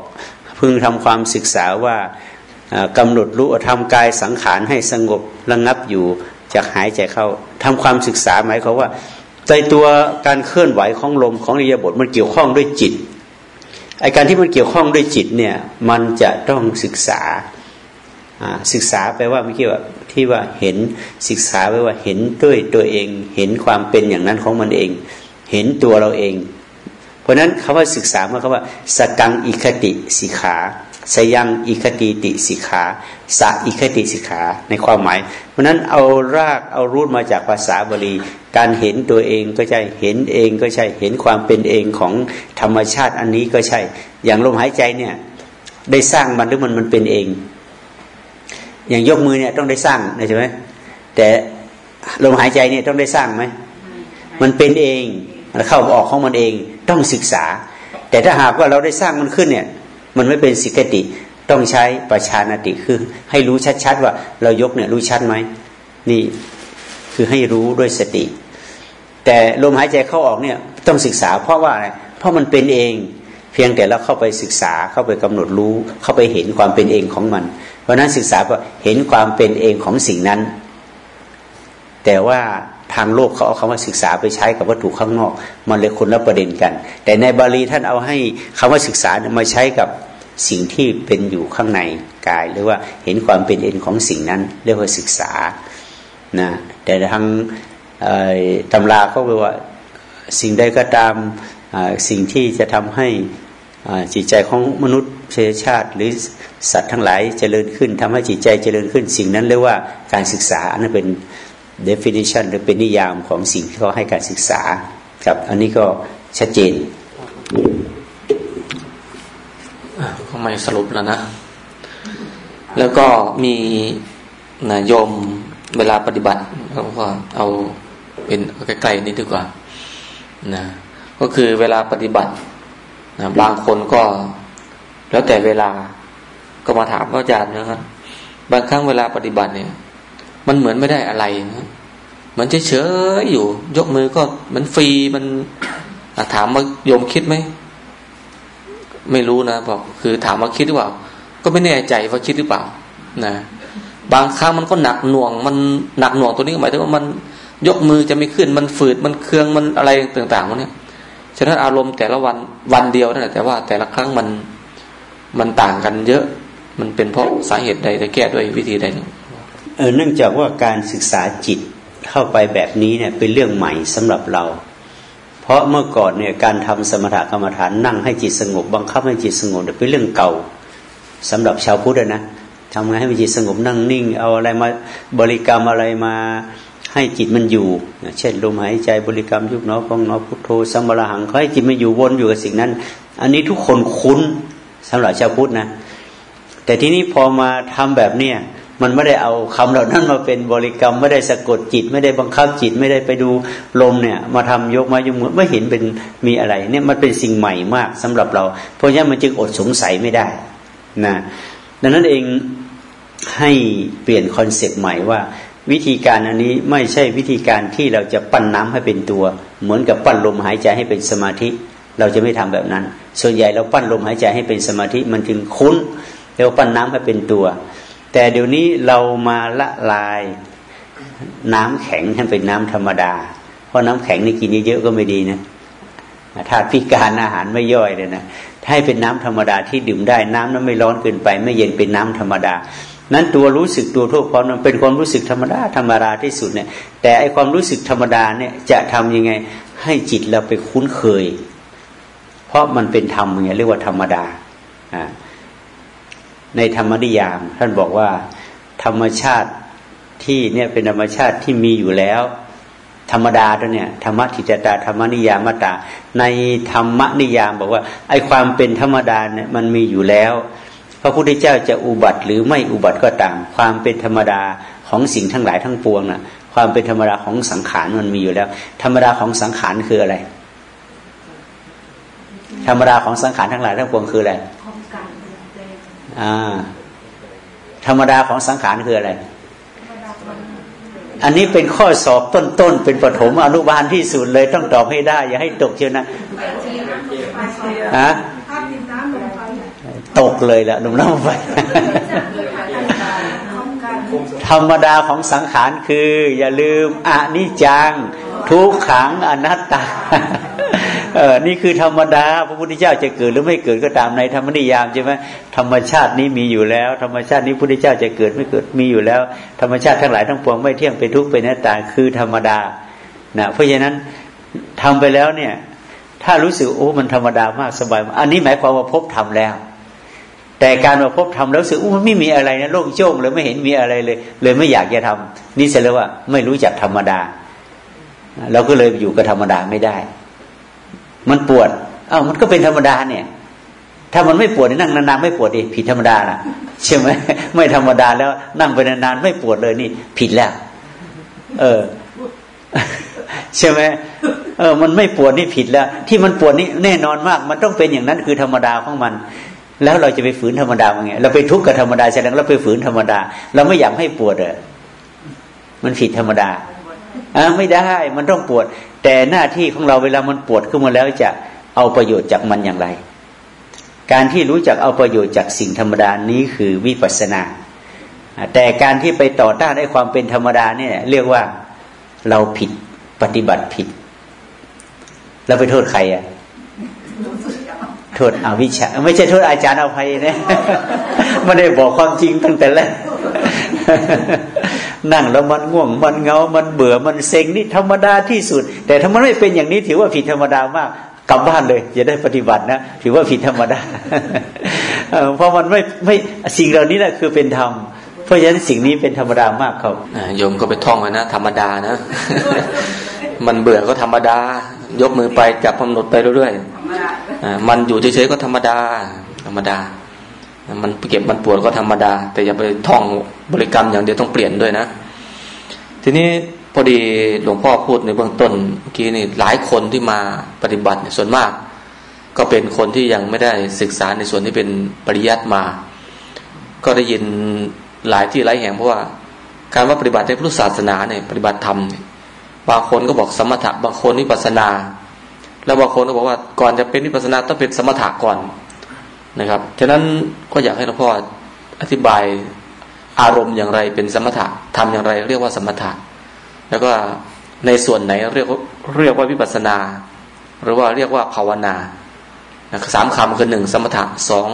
พึงทำความศึกษาว่ากำหนดรู้ทำกายสังขารให้สงบระงับอยู่จากหายใจเข้าทำความศึกษาหมายความว่าในตัวการเคลื่อนไหวของลมของอิยาบทมันเกี่ยวข้องด้วยจิต ไอการที่มันเกี่ยวข้องด้วยจิตเนี่ยมันจะต้องศึกษาศึกษาแปลว่าเมื่อกี้ว่าที่ว่าเห็นศึกษาแปลว่าเห็นด้วยตัวเอง เห็นความเป็นอย่างนั้นของมันเอง เห็นตัวเราเอง เพราะนั้นคาว่าศึกษาเมื่อคาว่าสกังอิคติสิขา สยังอิคติติสิขาสะอิคติสิขาในความหมาย เพราะนั้นเอารากเอารูทมาจากภาษาบาลีการเห็นตัวเองก็ใช่เห็นเองก็ใช่เห็นความเป็นเองของธรรมชาติอันนี้ก็ใช่ อย่างลมหายใจเนี่ยได้สร้างมันหรือมันมันเป็นเอง อย่างยกมือเนี่ยต้องได้สร้างใช่ไหมแต่ลมหายใจเนี่ยต้องได้สร้างไหมมันเป็นเองเข้าออกของมันเองต้องศึกษา แต่ถ้าหากว่าเราได้สร้างมันขึ้นเนี่ย มันไม่เป็นสิกติต้องใช้ประชานติคือ ให้รู้ชัดๆว่า เรายกเนี่ยรู้ชัดไหมนี่คือให้รู้ด้วยสติ แต่ลมหายใจเข้าออกเนี่ยต้องศึกษาเพราะว่าอะไรเพราะมันเป็นเอง เพียงแต่เราเข้าไปศึกษาเข้าไปกำหนดรู้ เข้าไปเห็นความเป็นเองของมัน เพราะนั้นศึกษาก็เห็นความเป็นเองของสิ่งนั้น แต่ว่า ทางโลกเขาเอาคำว่าศึกษาไปใช้กับวัตถุข้างนอก มันเลยคนละประเด็นกัน แต่ในบาลีท่านเอาให้คำว่าศึกษามาใช้กับสิ่งที่เป็นอยู่ข้างในกาย หรือว่าเห็นความเป็นเอ็นของสิ่งนั้น เรียกว่าศึกษานะแต่ทางตำราเขาบอกว่าสิ่งใดก็ตามสิ่งที่จะทำให้จิตใจของมนุษย์เชื้อชาติ หรือสัตว์ทั้งหลายเจริญขึ้นทำให้จิตใจเจริญขึ้น สิ่งนั้นเรียกว่าการศึกษาอันนั้นเป็น definition หรือเป็นนิยามของสิ่งที่เขาให้การศึกษาครับ อันนี้ก็ชัดเจนก็ไม่สรุปแล้วนะ แล้วก็มีนายมเวลาปฏิบัติเราก็เอาเป็นใกล้ๆนี้ดีกว่านะก็คือเวลาปฏิบัตินะบางคนก็ แล้วแต่เวลาก็มาถามพระอาจารย์นะครับบางครั้งเวลาปฏิบัติเนี่ย มันเหมือนไม่ได้อะไรนะมันเฉยๆอยู่ ยกมือก็มันฟรีมันถามว่าโยมคิดไหมไม่รู้นะบอกคือถามว่าคิดหรือเปล่า ก็ไม่แน่ใจว่าคิดหรือเปล่า นะบางครั้งมันก็หนักหน่วง มันหนักหน่วงตัวนี้หมายถึงว่ามันยกมือจะไม่ขึ้นมันฝืดมันเคืองมันอะไรต่างๆพวกนี้ฉะนั้นอารมณ์แต่ละวันวันเดียวนั่นแหละแต่ว่าแต่ละครั้งมันมันต่างกันเยอะ มันเป็นเพราะสาเหตุใดจะแก้ด้วยวิธีใดเออ เนื่องจากว่าการศึกษาจิตเข้าไปแบบนี้เนี่ยเป็นเรื่องใหม่สำหรับเรา เพราะเมื่อก่อนเนี่ยการทำสมถกรรมฐานนั่งให้จิตสงบบังคับให้จิตสงบเป็นเรื่องเก่าสำหรับชาวพุทธนะทำไงให้จิตสงบนั่งนิ่ง เอาอะไรมาบริกรรมอะไรมาให้จิตมันอยู่ เช่นลมหายใจบริกรรมยุบเนอพองเนอพุทโธสัมบรหังเขาให้จิตมันอยู่วนอยู่กับสิ่งนั้น อันนี้ทุกคนคุ้นสำหรับชาวพุทธนะแต่ที่นี้พอมาทำแบบเนี้ย มันไม่ได้เอาคำเหล่านั้นมาเป็นบริกรรม ไม่ได้สะกดจิต ไม่ได้บังคับจิต ไม่ได้ไปดูลมเนี่ย มาทำยกมายุมือไม่เห็นเป็นมีอะไร เนี่ยมันเป็นสิ่งใหม่มากสำหรับเรา เพราะฉะนั้นมันจึงอดสงสัยไม่ได้นะดังนั้นเองให้เปลี่ยนคอนเซปต์ใหม่ว่า วิธีการอันนี้ไม่ใช่วิธีการที่เราจะปั้นน้ำให้เป็นตัว เหมือนกับปั้นลมหายใจให้เป็นสมาธิ เราจะไม่ทำแบบนั้น ส่วนใหญ่เราปั้นลมหายใจให้เป็นสมาธิมันจึงคุ้นแล้วปั้นน้ำให้เป็นตัว แต่เดี๋ยวนี้เรามาละลาย น้ำแข็งให้เป็นน้ำธรรมดา เพราะน้ำแข็งนี่กินเยอะๆก็ไม่ดีนะถ้าพิการอาหารไม่ย่อยเลยนะให้เป็นน้ำธรรมดาที่ดื่มได้น้ำนั้นไม่ร้อนเกินไป ไม่เย็นเป็นน้ำธรรมดา นั้นตัวรู้สึกตัวทั่วพร้อมมันเป็นความรู้สึกธรรมดาธรรมดาที่สุดเนี่ย แต่ไอความรู้สึกธรรมดาเนี่ยจะทำยังไงให้จิตเราไปคุ้นเคย เพราะมันเป็นธรรมไงเรียกว่าธรรมดาอ่า ในธรรมนิยาม ท่านบอกว่าธรรมชาติที่เนี่ยเป็นธรรมชาติที่มีอยู่แล้ว ธรรมดาตัวเนี่ยธรรมทิจตาธรรมนิยามตาในธรรมนิยามบอกว่าไอความเป็นธรรมดาเนี่ยมันมีอยู่แล้ว พระพุทธเจ้าจะอุบัติหรือไม่อุบัติก็ตาม ความเป็นธรรมดาของสิ่งทั้งหลายทั้งปวงน่ะความเป็นธรรมดาของสังขารมันมีอยู่แล้ว ธรรมดาของสังขารคืออะไร ธรรมดาของสังขารทั้งหลายทั้งปวงคืออะไร ธรรมดาของสังขารคืออะไร อันนี้เป็นข้อสอบต้นๆ เป็นปฐมอนุบาลที่สุดเลยต้องตอบให้ได้ อย่าให้ตกเชียวนะฮะตกเลยละหนุ่มน้ำไฟธรรมดาของสังขารคือ อย่าลืมอนิจจัง ทุกขังอนัตตา เออนี่คือธรรมดาพระพุทธเจ้าจะเกิดหรือไม่เกิดก็ตามในธรรมนิยามใช่ไหมธรรมชาตินี้มีอยู่แล้ว ธรรมชาตินี้พระพุทธเจ้าจะเกิดไม่เกิดมีอยู่แล้ว ธรรมชาติทั้งหลายทั้งปวงไม่เที่ยงเป็นทุกข์เป็นหน้าตาคือธรรมดานะเพราะฉะนั้นทำไปแล้วเนี่ย ถ้ารู้สึกโอ้มันธรรมดามากสบาย อันนี้หมายความว่าพบทำแล้ว แต่การมาพบทำแล้วรู้สึกโอ้มันไม่มีอะไรนะโล่งโจ้งเลยไม่เห็นมีอะไรเลย เลยไม่อยากจะทำนี่เสร็จแล้วว่าไม่รู้จักธรรมดาเราก็เลยอยู่กับธรรมดาไม่ได้ มันปวดเอ้ามันก็เป็นธรรมดาเนี่ย ถ้ามันไม่ปวดนั่งนานๆไม่ปวดดิผิดธรรมดาล่ะใช่ไหมไม่ธรรมดาแล้วนั่งไปนานๆไม่ปวดเลยนี่ ผิดแล้ว เออ ใช่ไหมเออ มันไม่ปวดนี่ผิดแล้ว ที่มันปวดนี่แน่นอนมาก มันต้องเป็นอย่างนั้นคือธรรมดาของมัน แล้วเราจะไปฝืนธรรมดาไงเราไปทุกข์กับธรรมดาแสดงเราไปฝืนธรรมดา เราไม่อยากให้ปวดเออมันผิดธรรมดาอ่าไม่ได้ มันต้องปวด แต่หน้าที่ของเราเวลามันปวดขึ้นมาแล้วจะเอาประโยชน์จากมันอย่างไร การที่รู้จักเอาประโยชน์จากสิ่งธรรมดานี้คือวิปัสสนา แต่การที่ไปต่อต้านให้ความเป็นธรรมดาเนี่ยเรียกว่าเราผิดปฏิบัติผิด เราไปโทษใครอะโทษอวิชชาไม่ใช่โทษอาจารย์เอาภัยนะไม่ได้บอกความจริงตั้งแต่แรก นั่งแล้วมันง่วงมันเงา มันเบื่อมันเซ็งนี่ธรรมดาที่สุด แต่ถ้ามันไม่เป็นอย่างนี้ถือว่าผิดธรรมดามากกลับบ้านเลยจะได้ปฏิบัตินะถือว่าผิดธรรมดาเพราะมันไม่ไม่สิ่งเหล่านี้แหละคือเป็นธรรมเพราะฉะนั้นสิ่งนี้เป็นธรรมดามากเขาโยมก็ไปท่องไว้นะธรรมดานะ มันเบื่อก็ธรรมดา ยกมือไปจับกำหนดไปเรื่อยๆมันอยู่เฉยๆก็ธรรมดา ธรรมดา มันเก็บมันปวดก็ธรรมดา แต่อย่าไปท่องบริกรรมอย่างเดียวต้องเปลี่ยนด้วยนะ ทีนี้พอดีหลวงพ่อพูดในเบื้องต้นเมื่อกี้นี่หลายคนที่มาปฏิบัติส่วนมาก ก็เป็นคนที่ยังไม่ได้ศึกษาในส่วนที่เป็นปริยัติมา ก็ได้ยินหลายที่หลายแห่งเพราะว่า การว่าปฏิบัติในพุทธศาสนาเนี่ยปฏิบัติธรรมบางคนก็บอกสมถะบางคนวิปัสนา แล้วบางคนก็บอกว่าก่อนจะเป็นวิปัสนาต้องเป็นสมถะก่อน นะครับฉะนั้นก็อยากให้หลวงพ่ออธิบายอารมณ์อย่างไรเป็นสมถะทำอย่างไรเรียกว่าสมถะ แล้วก็ในส่วนไหนเรียกว่าเรียกว่าวิปัสนา หรือว่าเรียกว่าภาวนาสามคำคือหนึ่งสมถะสอง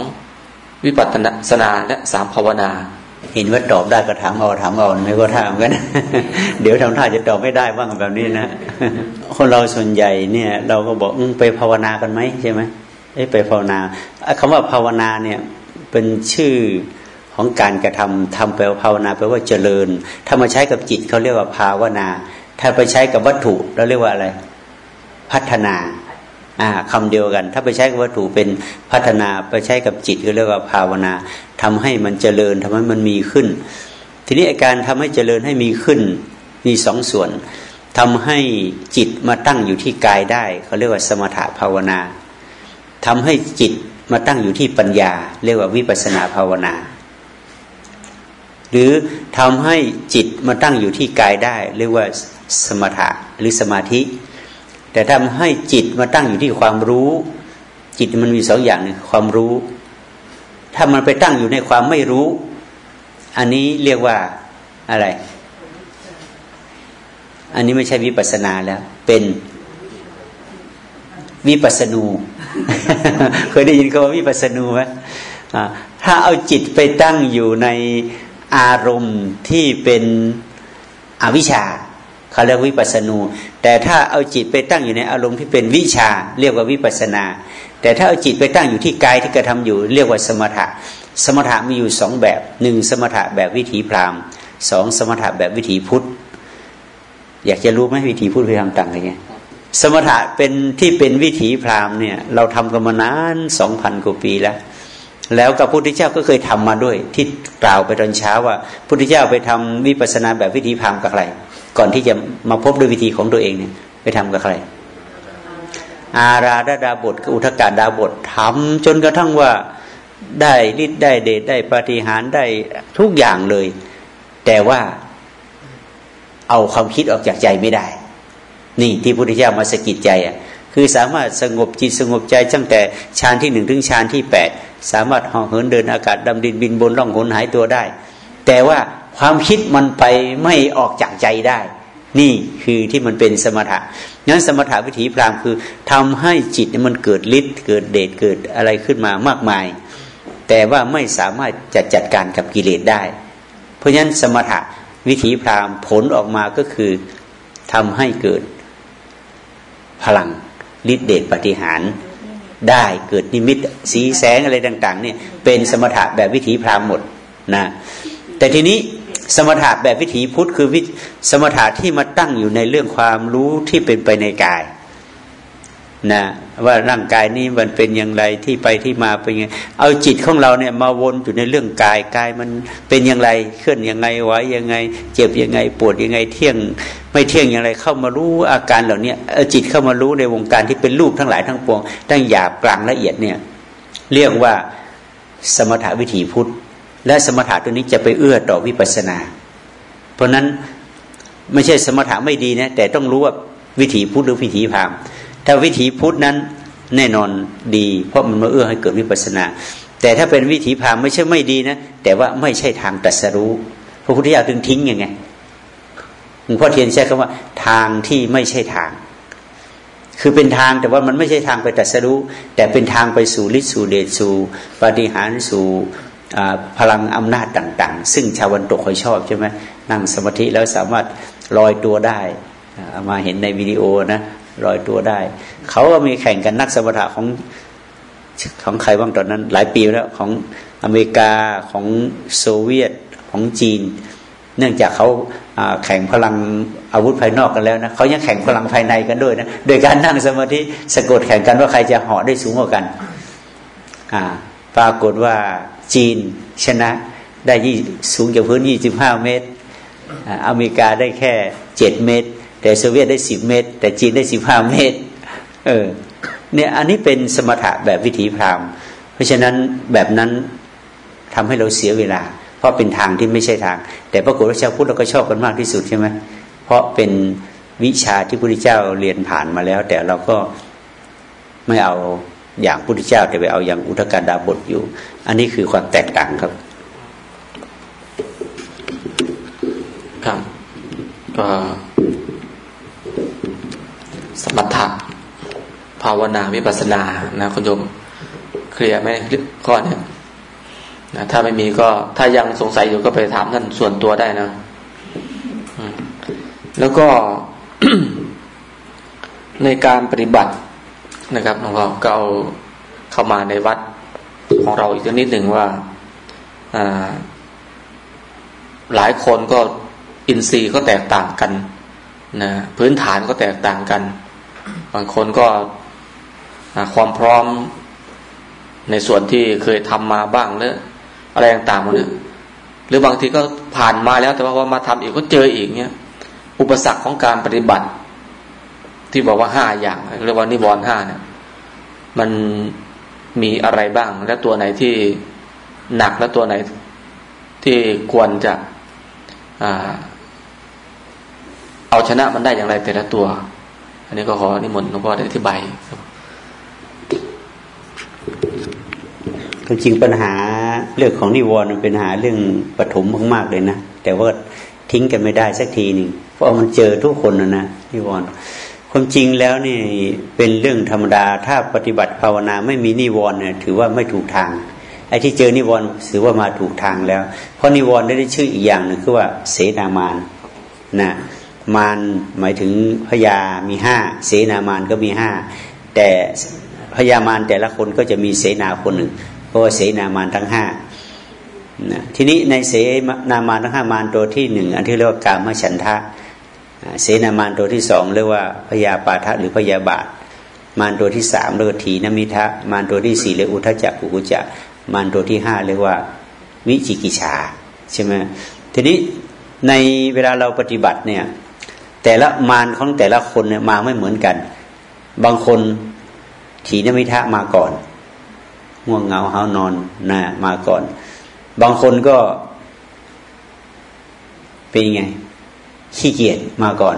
วิปัสนาและสามภาวนาเห็นว่าตอบได้ก็ถามเอาถามเอาไม่ก็ถามกัน เดี๋ยวทำท่าจะตอบไม่ได้บ้างแบบนี้นะคนเราส่วนใหญ่เนี่ย เราก็บอกไปภาวนากันไหมใช่ไหม ไปภาวนาคำว่าภาวนาเนี่ยเป็นชื่อของการกระทำทำแปลว่าภาวนาแปลว่าเจริญ ถ้ามาใช้กับจิตเขาเรียกว่าภาวนา ถ้าไปใช้กับวัตถุเราเรียกว่าอะไร พัฒนาอ่าคำเดียวกัน ถ้าไปใช้กับวัตถุเป็นพัฒนาไปใช้กับจิตก็เรียกว่าภาวนาทำให้มันเจริญทำให้มันมีขึ้น ทีนี้อาการทำให้เจริญให้มีขึ้นมีสองส่วนทำให้จิตมาตั้งอยู่ที่กายได้เขาเรียกว่าสมถะภาวนา ทำให้จิตมาตั้งอยู่ที่ปัญญา เรียกว่าวิปัสนาภาวนา หรือทำให้จิตมาตั้งอยู่ที่กายได้ เรียกว่าสมถะหรือสมาธิ แต่ทำให้จิตมาตั้งอยู่ที่ความรู้ จิตมันมีสองอย่างนึงความรู้ ถ้ามันไปตั้งอยู่ในความไม่รู้ อันนี้เรียกว่าอะไร อันนี้ไม่ใช่วิปัสนาแล้ว เป็น วิปัสนู เคยได้ยินคำว่าวิปัสนูไหมถ้าเอาจิตไปตั้งอยู่ในอารมณ์ที่เป็นอวิชชาเขาเรียกวิปัสนู แต่ถ้าเอาจิตไปตั้งอยู่ในอารมณ์ที่เป็นวิชา เรียกว่าวิปัสนา แต่ถ้าเอาจิตไปตั้งอยู่ที่กายที่กระทำอยู่ เรียกว่าสมถะ สมถะมีอยู่สองแบบหนึ่งสมถะแบบวิถีพราหมณ์สองสมถะแบบวิถีพุทธ อยากจะรู้ไหมวิถีพุทธวิธีทำต่างกันไง สมถะเป็นที่เป็นวิถีพราหมณ์เนี่ย เราทำกันมานานสองพันกว่าปีแล้ว แล้วกับพุทธเจ้าก็เคยทำมาด้วย ที่กล่าวไปตอนเช้าว่าพุทธเจ้าไปทำวิปัสนาแบบวิธีพรามกับใครก่อนที่จะมาพบด้วยวิธีของตัวเองเนี่ย ไปทำกับใคร อาราดาดาบทอุทกาดาบททำจนกระทั่งว่าได้ฤทธิ์ได้เดชได้ปฏิหารได้ทุกอย่างเลย แต่ว่าเอาความคิดออกจากใจไม่ได้ นี่ที่พุทธเจ้ามาสกิดใจอะคือสามารถสงบจิตสงบใจตั้งแต่ฌานที่หนึ่งถึงฌานที่แปดสามารถห่อเหินเดินอากาศดำดินบินบนล่องหนหายตัวได้ แต่ว่าความคิดมันไปไม่ออกจากใจได้ นี่คือที่มันเป็นสมถะนั้นสมถะวิถีพรามคือทำให้จิตมันเกิดฤทธิ์เกิดเดชเกิดอะไรขึ้นมามากมาย แต่ว่าไม่สามารถจัดจัดการกับกิเลสได้ เพราะฉะนั้นสมถะวิถีพรามผลออกมาก็คือทำให้เกิด พลังฤทธิเดชปฏิหารได้เกิดนิมิตสีแสงอะไรต่าง ๆ เนี่ย เป็นสมถะแบบวิถีพราหมณ์หมดนะแต่ทีนี้สมถะแบบวิถีพุทธคือวิสมถะที่มาตั้งอยู่ในเรื่องความรู้ที่เป็นไปในกาย นะว่าร่างกายนี้มันเป็นอย่างไรที่ไปที่มาเป็นยังเอาจิตของเราเนี่ยมาวนอยู่ในเรื่องกายกายมันเป็นอย่างไรเคลื่อนยังไงไหวยังไง เจ็บยังไงปวดยังไงเที่ยง ไม่เที่ยงอย่างไร เข้ามารู้อาการเหล่านี้เอาจิตเข้ามารู้ในวงการที่เป็นรูปทั้งหลายทั้งปวงทั้งหยาบกลางละเอียดเนี่ยเรียกว่าสมถะวิถีพุทธ และสมถะตัวนี้จะไปเอื้อต่อวิปัสนา เพราะนั้นไม่ใช่สมถะไม่ดีนะแต่ต้องรู้ว่าวิถีพุทธหรือวิถีพราหมณ์ ถ้าวิถีพุทธนั้นแน่นอนดี เพราะมันมาเอื้อให้เกิดวิปัสนา แต่ถ้าเป็นวิถีพราหมณ์ไม่ใช่ไม่ดีนะแต่ว่าไม่ใช่ทางตรัสรู้พระพุทธเจ้าถึงทิ้งยังไงหลวงพ่อเทียนใช้คำว่า ทางที่ไม่ใช่ทาง คือเป็นทางแต่ว่ามันไม่ใช่ทางไปตรัสรู้ แต่เป็นทางไปสู่ฤทธิ์สู่เดชสู่ปฏิหารสู่พลังอำนาจต่าง ๆ ซึ่งชาววันตกคอยชอบใช่ไหมนั่งสมาธิแล้วสามารถลอยตัวได้ มาเห็นในวิดีโอนะ ลอยตัวได้ เขาก็มีแข่งกันนักสมถะของของใครบ้างตอนนั้น หลายปีแล้วของอเมริกาของโซเวียตของจีน เนื่องจากเขาแข่งพลังอาวุธภายนอกกันแล้วนะเขายังแข่งพลังภายในกันด้วยนะโดยการนั่งสมาธิสะกดแข่งกันว่าใครจะเหาะได้สูงกว่ากันปรากฏว่าจีนชนะได้ยี่สูงจากพื้นยี่สิบห้าเมตร อเมริกาได้แค่เจ็ดเมตร แต่โซเวียตได้สิบเมตร แต่จีนได้สิบห้าเมตร เออ เนี่ยอันนี้เป็นสมถะแบบวิถีพราหมณ์ เพราะฉะนั้นแบบนั้นทำให้เราเสียเวลา เพราะเป็นทางที่ไม่ใช่ทาง แต่ปรากฏว่าชาวพุทธเราก็ชอบกันมากที่สุดใช่ไหมเพราะเป็นวิชาที่พระพุทธเจ้าเรียนผ่านมาแล้ว แต่เราก็ไม่เอาอย่างพระพุทธเจ้าแต่ไปเอาอย่างอุทกาดาบทอยู่ อันนี้คือความแตกต่างครับ ครับก็ สมถะภาวนาวิปัสสนานะคุณโยมเคลียร์ไหมข้อเนี้ยนะถ้าไม่มีก็ถ้ายังสงสัยอยู่ก็ไปถามท่านส่วนตัวได้นะแล้วก็ในการปฏิบัตินะครับหลวงพ่อก็เอาเข้ามาในวัดของเราอีกนิดหนึ่งว่าหลายคนก็อินทรีย์ก็แตกต่างกันนะพื้นฐานก็แตกต่างกันางคนก็ความพร้อมในส่วนที่เคยทำมาบ้างหรืออะไรต่างๆมันเนี่ยหรือบางทีก็ผ่านมาแล้ว แต่ว่ามาทำอีกก็เจออีกเนี่ย อุปสรรคของการปฏิบัติ ที่บอกว่าห้าอย่างเรียกว่านิวรณ์ห้าเนี่ย มันมีอะไรบ้าง และตัวไหนที่หนักและตัวไหนที่ที่ควรจะเอาชนะมันได้อย่างไรแต่ละตัว อันนี้ก็ขอนิมนต์หลวงพ่อได้อธิบายครับจริงปัญหาเรื่องของนิวรณ์มันเป็นหาเรื่องปฐมมากๆเลยนะแต่ว่าทิ้งกันไม่ได้สักทีหนึ่งเพราะมันเจอทุกคนนะนะนิวรณ์ความจริงแล้วนี่เป็นเรื่องธรรมดา ถ้าปฏิบัติภาวนาไม่มีนิวรณ์เนี่ยถือว่าไม่ถูกทางไอ้ที่เจอนิวรณ์ถือว่ามาถูกทางแล้ว เพราะนิวรณ์ได้ชื่ออีกอย่างหนึ่งคือว่าเสนามานนะ มานหมายถึงพญามีห้าเสนามานก็มีห้าแต่พญามารแต่ละคนก็จะมีเสนาคนหนึ่งเพราะว่าเสนามานทั้งห้านะทีนี้ในเสนามานทั้งห้ามานตัวที่หนึ่งอันที่เรียกว่ากามฉันทะเสนามานตัวที่สองเรียกว่าพยาปาทะหรือพยาบาท มานตัวที่สามเรียกว่าทีนมิทะมานตัวที่สี่เรียกอุทจักกุกุจักมานตัวที่ห้าเรียกว่าวิจิกิชาใช่ไหมทีนี้ในเวลาเราปฏิบัติเนี่ย แต่ละมารของแต่ละคนเนี่ยมาไม่เหมือนกัน บางคนถีนมิทะมาก่อนง่วงเหงาหานอนนะมาก่อน บางคนก็ เป็นไงขี้เกียจมาก่อน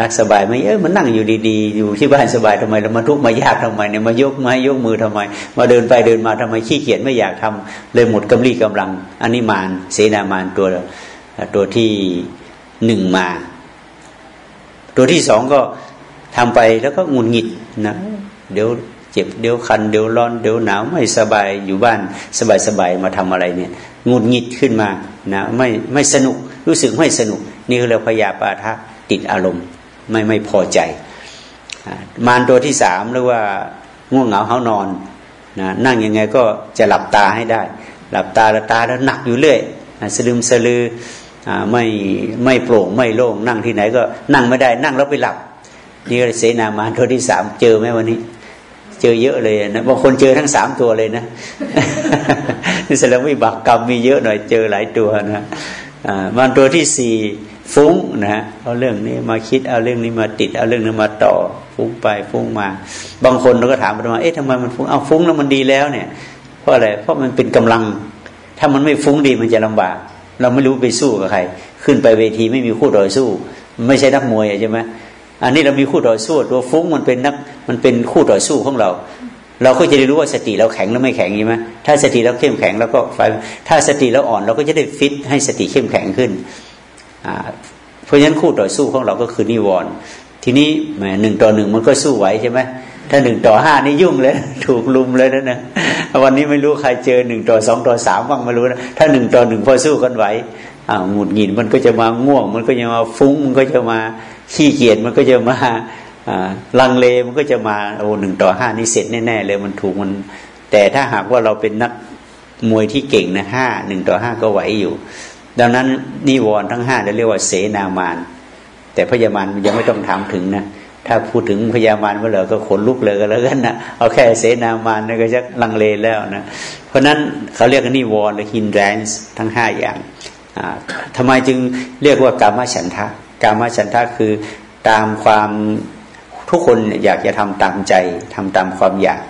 รักสบายไหมเออมันนั่งอยู่ดี ๆ อยู่ที่บ้านสบายทำไมเรามาทุกมายากทำไมเนี่ยมายกไม้ยกมือทำไม มาเดินไปเดินมาทำไมขี้เกียจไม่อยากทำเลยหมดกำลีกำลัง อันนี้มารเสนามารตัวตัวที่หนึ่งมา ตัวที่สองก็ทำไปแล้วก็งุนหงิดนะเดี๋ยวเจ็บเดี๋ยวคันเดี๋ยวร้อนเดี๋ยวหนาวไม่สบายอยู่บ้านสบายสบายมาทำอะไรเนี่ยงุนหงิดขึ้นมานะไม่ไม่สนุกรู้สึกไม่สนุก นี่คือเราพยาปาทะติดอารมณ์ไม่ไม่พอใจ มารตัวที่สามเรียกว่าง่วงเหงาเฮานอนนะนั่งยังไงก็จะหลับตาให้ได้ หลับตาแล้วตาแล้วหนักอยู่เรื่อยสลืมสลือ ไม่ไม่โปร่งไม่โล่งนั่งที่ไหนก็นั่งไม่ได้นั่งแล้วไปหลับ นี่เสนามาตัวที่สามเจอไหมวันนี้ เจอเยอะเลยนะบางคนเจอทั้งสามตัวเลยนะนี่แสดงว่าวิบากกรรมมีเยอะหน่อยเจอหลายตัวนะมันตัวที่สี่ฟุ้งนะเอาเรื่องนี้มาคิดเอาเรื่องนี้มาติดเอาเรื่องนี้มาต่อ ฟุ้งไปฟุ้งมา บางคนเราก็ถามมาเอ๊ะทำไมมันฟุ้งเอาฟุ้งแล้วมันดีแล้วเนี่ย เพราะอะไรเพราะมันเป็นกำลัง ถ้ามันไม่ฟุ้งดีมันจะลำบาก เราไม่รู้ไปสู้กับใคร ขึ้นไปเวทีไม่มีคู่ต่อสู้ ไม่ใช่นักมวยใช่ไหมอันนี้เรามีคู่ต่อสู้ตัวฟุ้งมันเป็นนักมันเป็นคู่ต่อสู้ของเรา เราก็จะได้รู้ว่าสติเราแข็งหรือไม่แข็งใช่ไหมถ้าสติเราเข้มแข็งแล้วก็ไฟถ้าสติเราอ่อน เราก็จะได้ฟิตให้สติเข้มแข็งขึ้นเพราะฉะนั้นคู่ต่อสู้ของเราก็คือนิวรณ์ทีนี้แหมหนึ่งต่อหนึ่งมันก็สู้ไหวใช่ไหม ถ้าหนึ่งต่อห้านี่ยุ่งเลย ถูกลุมเลยนะนะวันนี้ไม่รู้ใครเจอหนึ่งต่อสองต่อสามบ้างไม่รู้นะถ้าหนึ่งต่อหนึ่งพอสู้กันไหวอ่าหงุดหงิดมันก็จะมาง่วง มันก็จะมาฟุ้ง มันก็จะมาขี้เกียจมันก็จะมาลังเลมันก็จะมาโอ้หนึ่งต่อห้านี่เสร็จแน่ๆเลยมันถูกมัน แต่ถ้าหากว่าเราเป็นนักมวยที่เก่งนะห้าหนึ่งต่อห้าก็ไหวอยู่ ดังนั้นนิวรณ์ทั้งห้าเราเรียกว่าเสนามาน แต่พยามานยังไม่ต้องถามถึงนะ ถ้าพูดถึงพยามารเมื่อไหร่ก็ขนลุกเลยกันแล้วกันนะเอาแค่เสนามานนี่ก็จะลังเลแล้วนะเพราะนั้นเขาเรียกนิวรณ์หรือฮินแรนส์ทั้งห้าอย่างทำไมจึงเรียกว่ากามฉันทะกามฉันทะคือตามความทุกคนอยากจะทำตามใจทำตามความอยาก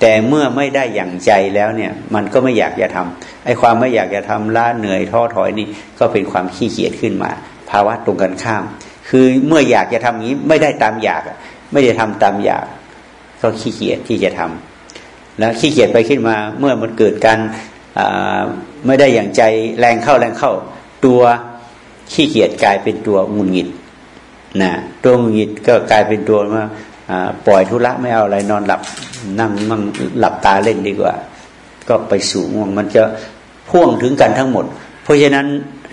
แต่เมื่อไม่ได้อย่างใจแล้วเนี่ย มันก็ไม่อยากจะทำไอ้ความไม่อยากจะทำล้าเหนื่อยท้อถอยนี่ก็เป็นความขี้เกียจขึ้นมา ภาวะตรงกันข้าม คือเมื่ออยากจะทำนี้ไม่ได้ตามอยาก ไม่ได้ทำตามอยาก ก็ขี้เกียจที่จะทำแล้วขี้เกียจไปขึ้นมาเมื่อมันเกิดการไม่ได้อย่างใจแรงเข้าแรงเข้า ตัวขี้เกียจกลายเป็นตัวงุนงิดนะตัวงุนงิดก็กลายเป็นตัวว่าปล่อยธุระไม่เอาอะไรนอนหลับนั่งมั่งหลับตาเล่นดีกว่า ก็ไปสู่ง่วงมันจะพ่วงถึงกันทั้งหมด เพราะฉะนั้น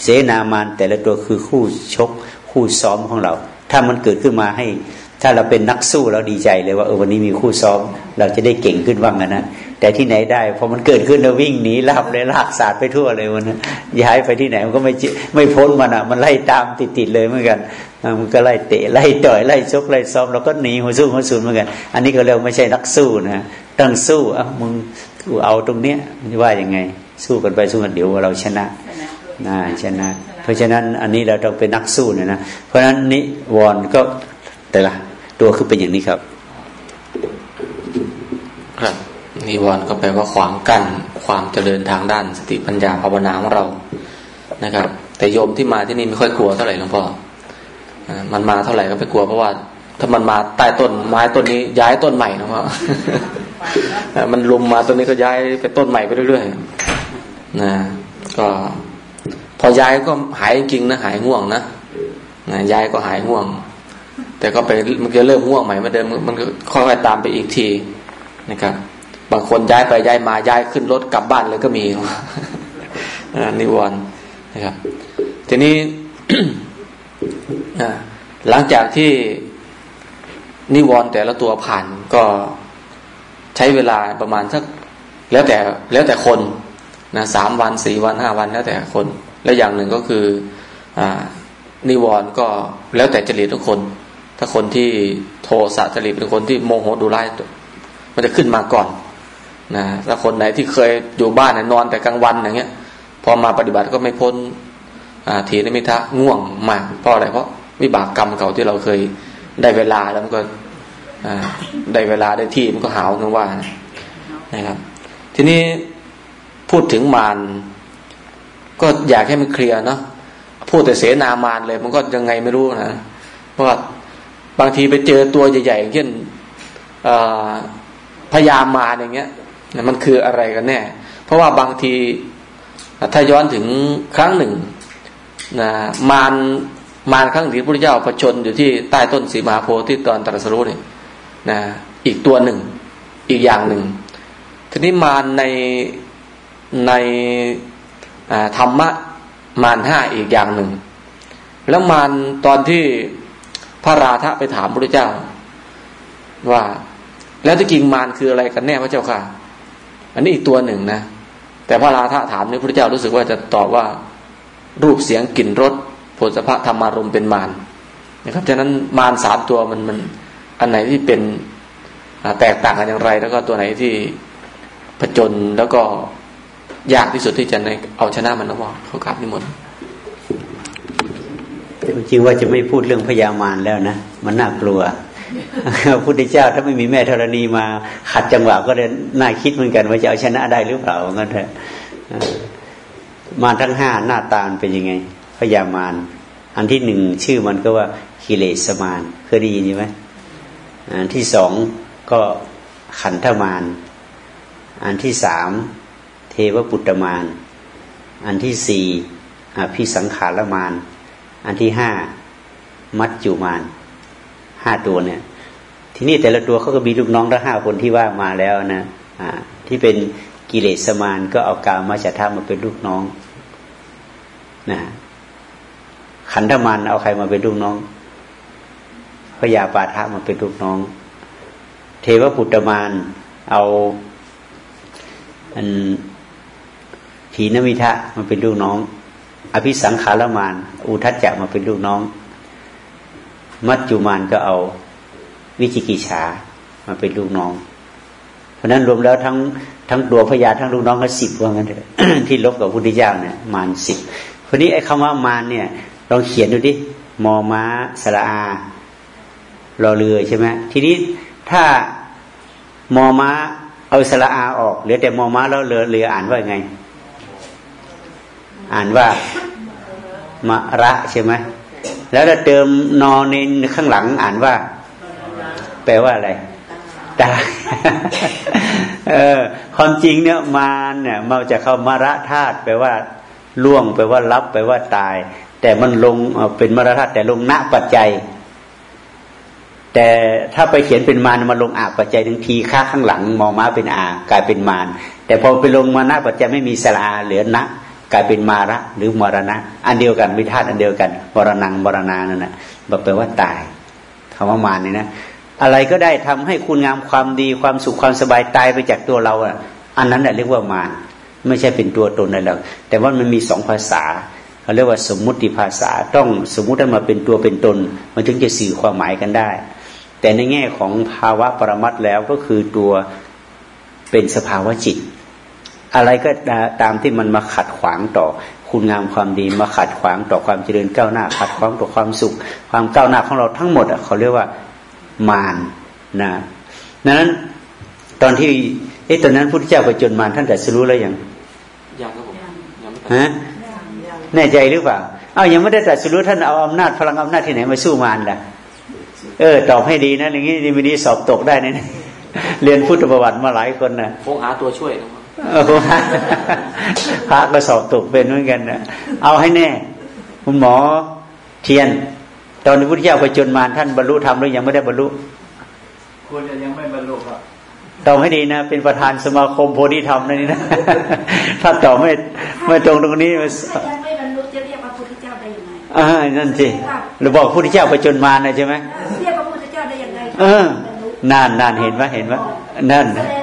เสนามานแต่ละตัวคือคู่ชก คู่ซ้อมของเรา ถ้ามันเกิดขึ้นมาให้ ถ้าเราเป็นนักสู้เราดีใจเลยว่าเออวันนี้มีคู่ซ้อม เราจะได้เก่งขึ้นว่างนะแต่ที่ไหนได้พอมันเกิดขึ้นเราวิ่งหนีลับเลยลากสาดไปทั่วเลยมันย้ายไปที่ไหนมันก็ไม่ไม่พ้นมันอะ มันไล่ตามติดๆเลยเหมือนกันมันก็ไล่เตะไล่ต่อยไล่ชกไล่ซ้อมเราก็หนีหัวสู้หัวสูนเหมือนกัน อันนี้ก็เรียกไม่ใช่นักสู้นะต้องสู้อะมึงเอาตรงเนี้ยว่ายังไง สู้กันไปสู้กันเดี๋ยวเราชนะนะชนะ เพราะฉะนั้นอันนี้เราต้องเป็นนักสู้เนี่ยนะ เพราะฉะนั้นนิวรณ์ก็แต่ละตัวคือเป็นอย่างนี้ครับ ครับ นิวรณ์ก็แปลว่าขวางกั้นความเจริญทางด้านสติปัญญาภาวนาของเรานะครับ แต่โยมที่มาที่นี่ไม่ค่อยกลัวเท่าไหร่หลวงพ่อมันมาเท่าไหร่ก็ไม่กลัวเพราะว่า ถ้ามันมาใต้ต้นไม้ต้นนี้ย้ายต้นใหม่นะพ่อมันลุมมาต้นนี้ก็ย้ายไปต้นใหม่ไปเรื่อยๆนะก็ พอย้ายก็หายจริงนะหายง่วงนะนะย้ายก็หายง่วง แต่ก็ไปมันจะเริ่มง่วงใหม่มาเดิมมันก็ค่อยๆตามไปอีกทีนะครับ บางคนย้ายไปย้ายมาย้ายขึ้นรถกลับบ้านเลยก็มีนิวรณ์นะครับ ทีนี้หลังจากที่นิวรณ์แต่ละตัวผ่านก็ใช้เวลาประมาณสักแล้วแต่แล้วแต่คนนะสามวันสี่วันห้าวันแล้วแต่คน แล้วอย่างหนึ่งก็คืออนิวรณ์ก็แล้วแต่จริตทุกคน ถ้าคนที่โทสะจริตเป็นคนที่โมโหดูไล่มันจะขึ้นมาก่อนนะถ้าคนไหนที่เคยอยู่บ้านนอนแต่กลางวันอย่างเงี้ย พอมาปฏิบัติก็ไม่พ้นทีนิมิทะง่วงมากเพราะอะไรเพราะวิบากกรรมเก่าที่เราเคยได้เวลาแล้วมันก็ได้เวลาได้ที่มันก็หาวนึกว่านะครับ ทีนี้พูดถึงมาร ก็อยากให้มันเคลียร์เนาะพูดแต่เสนามารเลย มันก็ยังไงไม่รู้นะเพราะบางทีไปเจอตัวใหญ่ๆเช่นพยามารอย่างเงี้ยมันคืออะไรกันแน่ เพราะว่าบางทีถ้าย้อนถึงครั้งหนึ่งนะมารมารครั้งที่พระเจ้าประชนอยู่ที่ใต้ต้นสีมาโพธิตอนตรัสรู้เนี่ยนะอีกตัวหนึ่ง อีกอย่างหนึ่งทีนี้มารในใน ธรรมะมารห้าอีกอย่างหนึ่ง แล้วมารตอนที่พระราธะไปถามพระเจ้า ว่า แล้วที่จริงมารคืออะไรกันแน่พระเจ้าค่ะ อันนี้อีกตัวหนึ่งนะแต่พระราธะถามนี่พระเจ้ารู้สึกว่าจะตอบว่า รูปเสียงกลิ่นรสโผฏฐะธรรมารมเป็นมารนะครับฉะนั้นมารสามตัวมันมันอันไหนที่เป็นแตกต่างกันอย่างไร แล้วก็ตัวไหนที่ผจญแล้วก็ ยากที่สุดที่จะในเอาชนะมันนะว่าเขากลับนิมนต์จริงว่าจะไม่พูดเรื่องพญามารแล้วนะมันน่ากลัวพระพุทธเจ้าถ้าไม่มีแม่ธรณีมาขัดจังหวะก็เลยน่าคิดเหมือนกัน ว่าจะเอาชนะได้หรือเปล่างั้นเถอะมาทั้งห้าหน้าตาเป็นยังไงพญามารอันที่หนึ่งชื่อมันก็ว่ากิเลสมารเคยได้ยินไหมอันที่สองก็ขันธมารอันที่สาม เทวปุตตมารอันที่สี่อภิสังขารมารอันที่ห้ามัจจุมารห้าตัวเนี่ย ทีนี้แต่ละตัวเขาก็มีลูกน้องทั้งห้าคนที่ว่ามาแล้วนะอ่าที่เป็นกิเลสมารก็เอากามาจะทำมาเป็นลูกน้องนะขันธมารเอาใครมาเป็นลูกน้องพยาปาทะมาเป็นลูกน้อง เทวปุตตมานเอาอัน ถีนมิทะมาเป็นลูกน้อง อภิสังขารมาน อุทัจจะมาเป็นลูกน้อง มัจจุมานก็เอาวิจิกิจฉามาเป็นลูกน้อง เพราะนั้นรวมแล้วทั้งทั้งตัวพญาทั้งลูกน้องก็สิบว่างั้นเถอะที่ลบกับพุทธเจ้าเนี่ยมานสิบคนนี้ไอ้คำว่ามานเนี่ยลองเขียนดูดิมอม้าสระอารอเรือใช่ไหมทีนี้ถ้ามอม้าเอาสระอาออกเหลือแต่มอม้าแล้วเรือเรืออ่านว่าไง อ่านว่ามะระใช่ไหมแล้วถ้าเติมนอนในข้างหลังอ่านว่า แปลว่าอะไรตายเออความจริงเนี่ยมารเนี่ยมาจากคำมาระธาตุแปลว่าล่วงแปลว่ารับแปลว่าตาย แต่มันลงเป็นมรณะแต่ลงณปัจจัย แต่ถ้าไปเขียนเป็นมารมันลงอาปัจจัยทั้งทีค่าข้างหลังมองม้าเป็นอากลายเป็นมารแต่พอไปลงมาณปัจจัยไม่มีสลาเหลือนะ กลายเป็นมาระหรือมรณะ อันเดียวกันวิธาตอันเดียวกันมรณังมรณานั่นแหละแปลว่าตายคำว่ามารนี่นะ อะไรก็ได้ทำให้คุณงามความดีความสุขความสบายตายไปจากตัวเราอะ อันนั้นแหละเรียกว่ามารไม่ใช่เป็นตัวตนอะไรหรอกแต่ว่ามันมีสองภาษาเขาเรียกว่าสมมุติภาษาต้องสมมุติให้มาเป็นตัวเป็นตน มันถึงจะสื่อความหมายกันได้ แต่ในแง่ของภาวะปรมัตแล้วก็คือตัวเป็นสภาวะจิต อะไรก็ตามที่มันมาขัดขวางต่อคุณงามความดีมาขัดขวางต่อความเจริญก้าวหน้า ขัดขวางต่อความสุข ความก้าวหน้าของเราทั้งหมดอะเขาเรียกว่ามารนะดังนั้นตอนที่เอ๊ะตอนนั้นพุทธเจ้าประจนมารท่านแต่สรู้แล้วยังยังครับผมยังฮะแน่ใจหรือเปล่าเอายังไม่ได้แต่สรู้ท่านเอาอำนาจพลังอำนาจที่ไหนมาสู้มารล่ะเออตอบให้ดีนะอย่างนี้ดีไม่ดีสอบตกได้นะเรียนพุทธประวัติมาหลายคนนะคงหาตัวช่วยนะ พระก็สอบตกเป็นเหมือนกันนะเอาให้แน่ คุณหมอเทียน ตอนที่พุทธเจ้าไปจนมารท่านบรรลุธรรมหรือยังไม่ได้บรรลุควรจะยังไม่บรรลุครับตอบให้ดีนะ เป็นประธานสมาคมโพธิธรรมนี่นะถ้าตอบไม่ไม่ตรงตรงนี้ยังไม่บรรลุจะเรียกว่าพุทธเจ้าได้ยังไงอ่านั่นสิเราบอกพุทธเจ้าไปจนมารนะใช่ไหมเรียกว่าพุทธเจ้าได้ยังไงเออนานนานเห็นไหมเห็นไหมนั่นแสด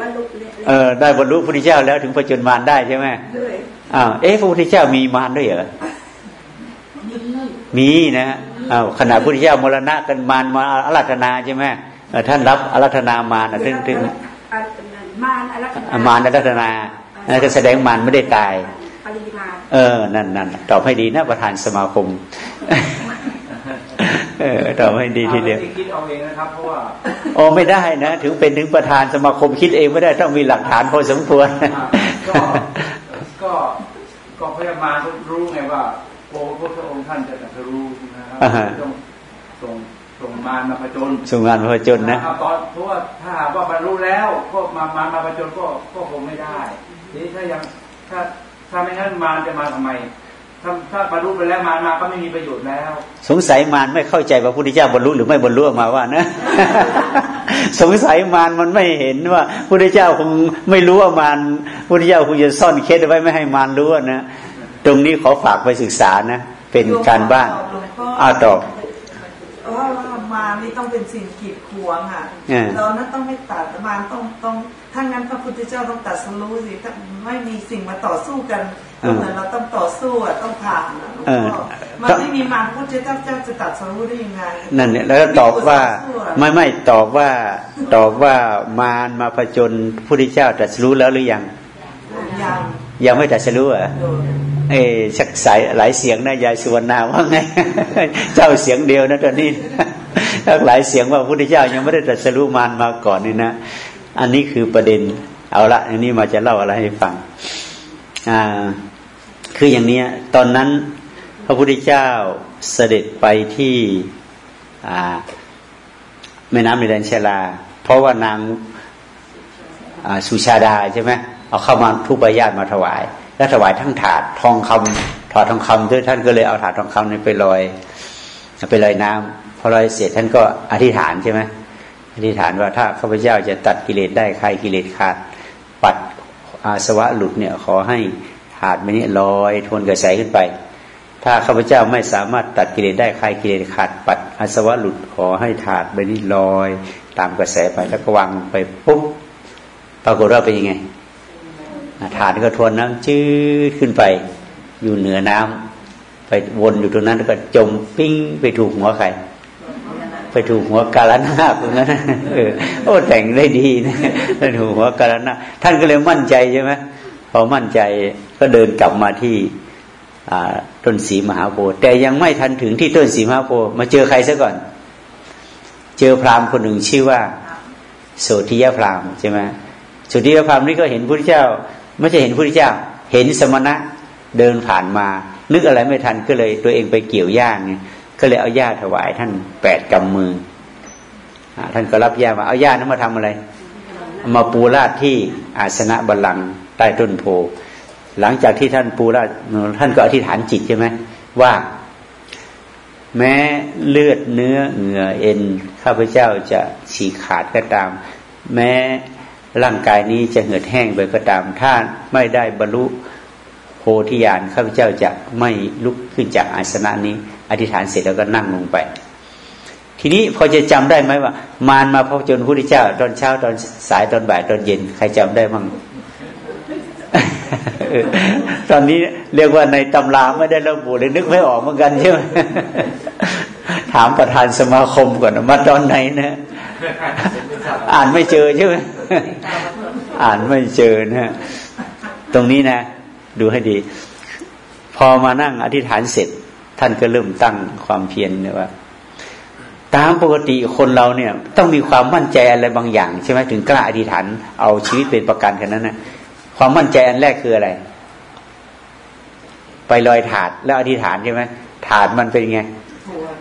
บรรลุเออได้บรรลุพระพุทธเจ้าแล้วถึงไปจนมารได้ใช่ไหมอ้าวเอ๊ะพระพุทธเจ้ามีมารด้วยเหรอมีนะอ้าวขณะพุทธเจ้ามรณะกันมารมาอารัธนาใช่ไหมท่านรับอารัธนามารถึงถึงมารอารัธนามารอารัธนานั่นก็แสดงมารไม่ได้ตายเออ นั่นนั่นตอบให้ดีนะประธานสมาคม เออตอบให้ดีทีเดียวคิดเอาเองนะครับเพราะว่าโอ้ไม่ได้นะ ถึงเป็นถึงประธานสมาคมคิดเองไม่ได้ต้องมีหลักฐานพอสมควรก็ก็ก็พยามารู้ไงว่าโอ้พระองค์ท่านจะจะรู้นะครับต้องส่งส่งมารมาผจญส่งมารมาผจญนะตอนเพราะว่าถ้าหากว่าบรรลุแล้วก็มามารมาผจญก็ก็คงไม่ได้ทีนี้ถ้ายังถ้าถ้าไม่งั้นมารจะมาทำไม ถ้าถ้าบรรลุไปแล้วมารมาก็ไม่มีประโยชน์แล้ว สงสัยมารไม่เข้าใจว่าพระพุทธเจ้าบรรลุหรือไม่บรรลุมาว่านะ สงสัยมารมันไม่เห็นว่าพระพุทธเจ้าคงไม่รู้ว่ามารพระพุทธเจ้าคงจะซ่อนเคสไว้ไม่ให้มารรู้นะตรงนี้ขอฝากไปศึกษานะเป็นการบ้านอ้าตอบว่ามานี่ต้องเป็นสิ่งกีดขวงอะเรานั้นต้องไม่ตัดมาต้องต้องถ้างั้นพระพุทธเจ้าต้องตัดสรู้สิถ้าไม่มีสิ่งมาต่อสู้กัน เหมือนเราต้องต่อสู้อะต้องผ่านมันไม่มีมาพุทธเจ้าเจ้าจะตัดสรู้ได้ยังไงนั่นเนี่ยแล้วตอบว่าไม่ไม่ตอบว่าตอบว่ามารมาผจญพระพุทธเจ้าตัดสรู้แล้วหรือยังยังยังไม่ตัดสรู้อะเอชักสายหลายเสียงนะยายสุวรรณาว่าไง เจ้าเสียงเดียวนะตอนนี้ทักหลายเสียงว่าพระพุทธเจ้ายังไม่ได้ตรัสรู้มารมาก่อนนี่นะ อันนี้คือประเด็น เอาละอันนี้มาจะเล่าอะไรให้ฟัง อ่า คืออย่างนี้ตอนนั้นพระพุทธเจ้าเสด็จไปที่แม่น้ำในแดนเชลา เพราะว่านางสุชาดาใช่ไหมเอาเข้ามาทุบายาตมาถวาย แล้วถวายทั้งถาดทองคำถอดทองคำด้วยท่านก็เลยเอาถาดทองคำนี้ไปลอยไปลอยน้ำพอลอยเสร็จท่านก็อธิษฐานใช่ไหมอธิษฐานว่าถ้าข้าพเจ้าจะตัดกิเลสได้ใครกิเลสขาดปัดอาสวะหลุดเนี่ยขอให้ ถาดมันนี้ลอยทวนกระแสขึ้นไป ถ้าข้าพเจ้าไม่สามารถตัดกิเลสได้ใครกิเลสขาดปัดอาสวะหลุดขอให้ถาดมันนี้ลอย ตามกระแสไปแล้วก็วางไปปุ๊บปรากฏว่าเป็นยังไงฐานก็ทวนน้ำจืดขึ้นไป อยู่เหนือน้ำไปวนอยู่ตรงนั้นแล้วก็จมปิ้งไปถูกหัวใครไปถูกหัวกาลนาคอย่างนั้นโอ้แต่งได้ดีนะไปถูกหัวกาลนาท่านก็เลยมั่นใจใช่ไหมพอมั่นใจ ก็เดินกลับมาที่ต้นสีมหาโพธิ์แต่ยังไม่ทันถึงที่ต้นสีมหาโพธิ์มาเจอใครซะก่อน เจอพราหมณ์คนหนึ่งชื่อว่า โสธิยพราหมณ์ใช่ไหมโสธิยพราหมณ์นี่ก็เห็นพระเจ้า ไม่ใช่เห็นพระพุทธเจ้า เห็นสมณะเดินผ่านมา นึกอะไรไม่ทันก็เลย ตัวเองไปเกี่ยวหญ้าไงก็เลยเอาหญ้าถวายท่านแปดกำมือท่านก็รับหญ้ามาเอาหญ้านั้นมาทำอะไร มาปูราดที่อาสนะบัลลังก์ใต้ต้นโพ หลังจากที่ท่านปูราท่านก็อธิษฐานจิตใช่ไหมว่าแม้เลือดเนื้อเหงื่อเอ็นข้าพเจ้าจะฉีกขาดก็ตาม แม้ร่างกายนี้จะเหือดแห้งไปก็ตามถ้าไม่ได้บรรลุโพธิญาณข้าพเจ้าจะไม่ลุกขึ้นจากอาสนะนี้ อธิษฐานเสร็จแล้วก็นั่งลงไป ทีนี้พอจะจำได้ไหมว่า มารมาพบจนพระพุทธเจ้า ตอนเช้าตอนสายตอนบ่ายตอนเย็น ใครจำได้บ้าง ตอนนี้เรียกว่าในตำราไม่ได้ระบุเลยนึกไม่ออกเหมือนกันใช่ไหมถามประธานสมาคมก่อนมาตอนไหนนะอ่านไม่เจอใช่ไหมอ่านไม่เจอนะตรงนี้นะ ดูให้ดี พอมานั่งอธิษฐานเสร็จ ท่านก็เริ่มตั้งความเพียรเนี่ยว่า ตามปกติคนเราเนี่ย ต้องมีความมั่นใจอะไรบางอย่าง ใช่ไหมถึงกล้าอธิษฐานเอาชีวิตเป็นประกันกันนั้นนะ ความมั่นใจอันแรกคืออะไร ไปลอยถาดแล้วอธิษฐานใช่ไหมถาดมันเป็นไง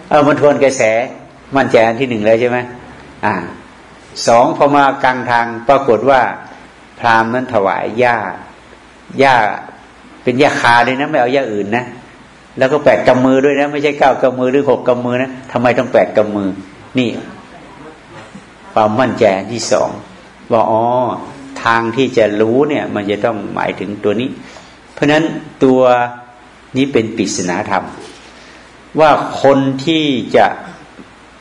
เออมันทวนกระแส มั่นใจอันที่หนึ่งเลยใช่ไหมอ่าสองพอมากลางทางปรากฏว่าพราหมณ์นั้นถวายหญ้าหญ้าเป็นหญ้าคาเลยนะ ไม่เอาหญ้าอื่นนะแล้วก็แปดกำมือด้วยนะ ไม่ใช่เก้ากำมือหรือหกกำมือนะทำไมต้องแปดกำมือ นี่ ความมั่นใจที่สองว่าอ๋อ ทางที่จะรู้เนี่ย มันจะต้องหมายถึงตัวนี้ เพราะฉะนั้นตัวนี้เป็นปริศนาธรรม ว่าคนที่จะ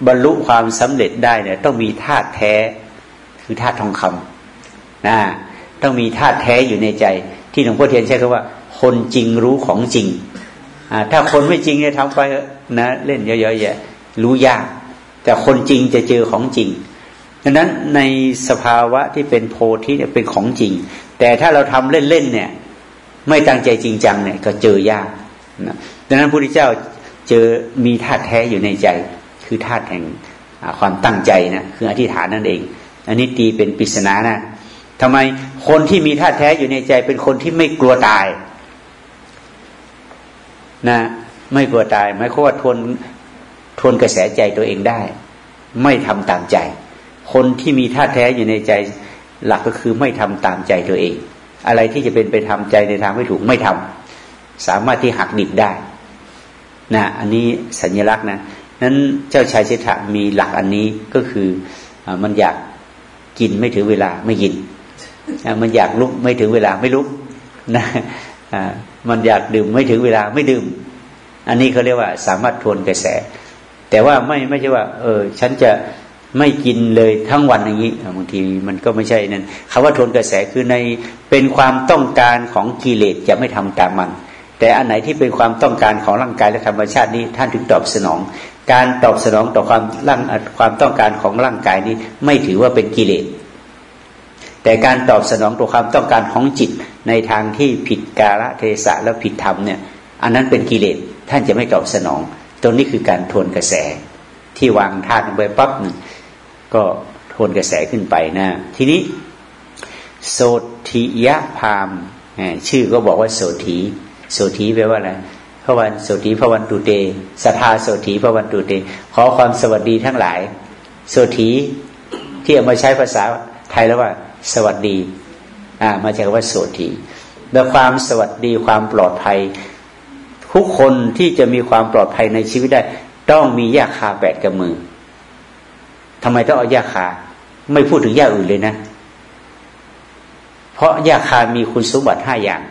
บรรลุความสำเร็จได้เนี่ย ต้องมีธาตุแท้คือธาตุทองคำนะต้องมีธาตุแท้อยู่ในใจ ที่หลวงพ่อเทียนใช้คำว่า คนจริงรู้ของจริงถ้าคนไม่จริงเนี่ยทำไปนะ เล่นเยอะๆแยะรู้ยาก แต่คนจริงจะเจอของจริง ดังนั้นในสภาวะที่เป็นโพธิเนี่ยเป็นของจริง แต่ถ้าเราทำเล่นๆเนี่ย ไม่ตั้งใจจริงจังเนี่ย ก็เจอยากนะดังนั้นพระพุทธเจ้าเจอมีธาตุแท้อยู่ในใจ คือธาตุแห่งความตั้งใจนะคืออธิษฐานนั่นเอง อันนี้ตีเป็นปริศนานะทำไมคนที่มีธาตุแท้อยู่ในใจ เป็นคนที่ไม่กลัวตาย นะ ไม่กลัวตายหมายความว่าทนทนกระแสใจตัวเองได้ ไม่ทำตามใจ คนที่มีท่าแท้อยู่ในใจหลักก็คือไม่ทำตามใจตัวเอง อะไรที่จะเป็นไปทำใจในทางไม่ถูกไม่ทำสามารถที่หักดิบได้นะอันนี้สัญลักษณ์นะนั้นเจ้าชายเชษฐามีหลักอันนี้ก็คืออมันอยากกินไม่ถึงเวลาไม่กิน มันอยากลุกไม่ถึงเวลาไม่ลุกนะมันอยากดื่มไม่ถึงเวลาไม่ดื่ม อันนี้เขาเรียกว่าสามารถทวนกระแส แต่ว่าไม่ไม่ใช่ว่า เออ ฉันจะ ไม่กินเลยทั้งวันอย่างนี้บางทีมันก็ไม่ใช่นั่นคำว่าทวนกระแสคือในเป็นความต้องการของกิเลสจะไม่ทำตามมัน แต่อันไหนที่เป็นความต้องการของร่างกายและธรรมชาตินี้ท่านถึงตอบสนอง การตอบสนองต่อความร่างความต้องการของร่างกายนี้ไม่ถือว่าเป็นกิเลสแต่การตอบสนองต่อความต้องการของจิตในทางที่ผิดกาลเทศะและผิดธรรมเนี่ยอันนั้นเป็นกิเลสท่านจะไม่ตอบสนอง ตรงนี้คือการทวนกระแสที่วางธาตุลงไปปั๊บหนึ่ง ก็ทวนกระแสขึ้นไปนะ ทีนี้ โสธิยะพามชื่อก็บอกว่าโสธีโสธีแปลว่าอะไรพระวันโสธีพระวันตุเตสทาโสธีพระวันตุเต ขอความสวัสดีทั้งหลาย โสธีที่เอามาใช้ภาษาไทยแล้วว่า สวัสดีอ่ามาจากว่าโสตีและความสวัสดีความปลอดภัย ทุกคนที่จะมีความปลอดภัยในชีวิตได้ ต้องมียาคาแปดกับมือ ทำไมต้องเอายาคา ไม่พูดถึงยาอื่นเลยนะ เพราะยาคามีคุณสมบัติห้าอย่าง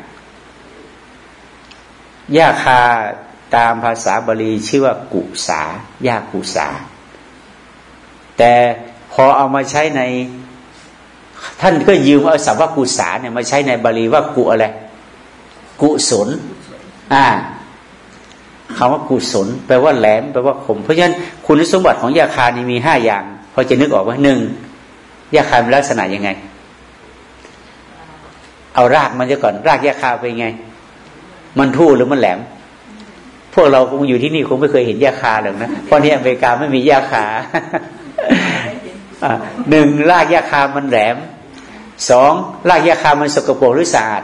ยาคาตามภาษาบาลีชื่อว่ากุสายากุสา แต่พอเอามาใช้ใน ท่านก็ยืมเอาสัพพกุศาเนี่ยมาใช้ในบาลีว่ากุอะไร กุศล อ่าคำว่ากุศล แปลว่าแหลมแปลว่าคมเพราะฉะนั้นคุณสมบัติของยาคานี่มีห้าอย่าง อจะนึกออกว่าหนึ่งยาคาเป็นลักษณะยังไง เอารากมันจะก่อน รากยาคาเป็นไง มันทู่หรือมันแหลม พวกเราคงอยู่ที่นี่คงไม่เคยเห็นยาคาหรอกนะเพราะที่อเมริกาไม่มียาคาหนึ่งรากยาคามันแหลมสองรากยาคามันสกปรกหรือสะอาด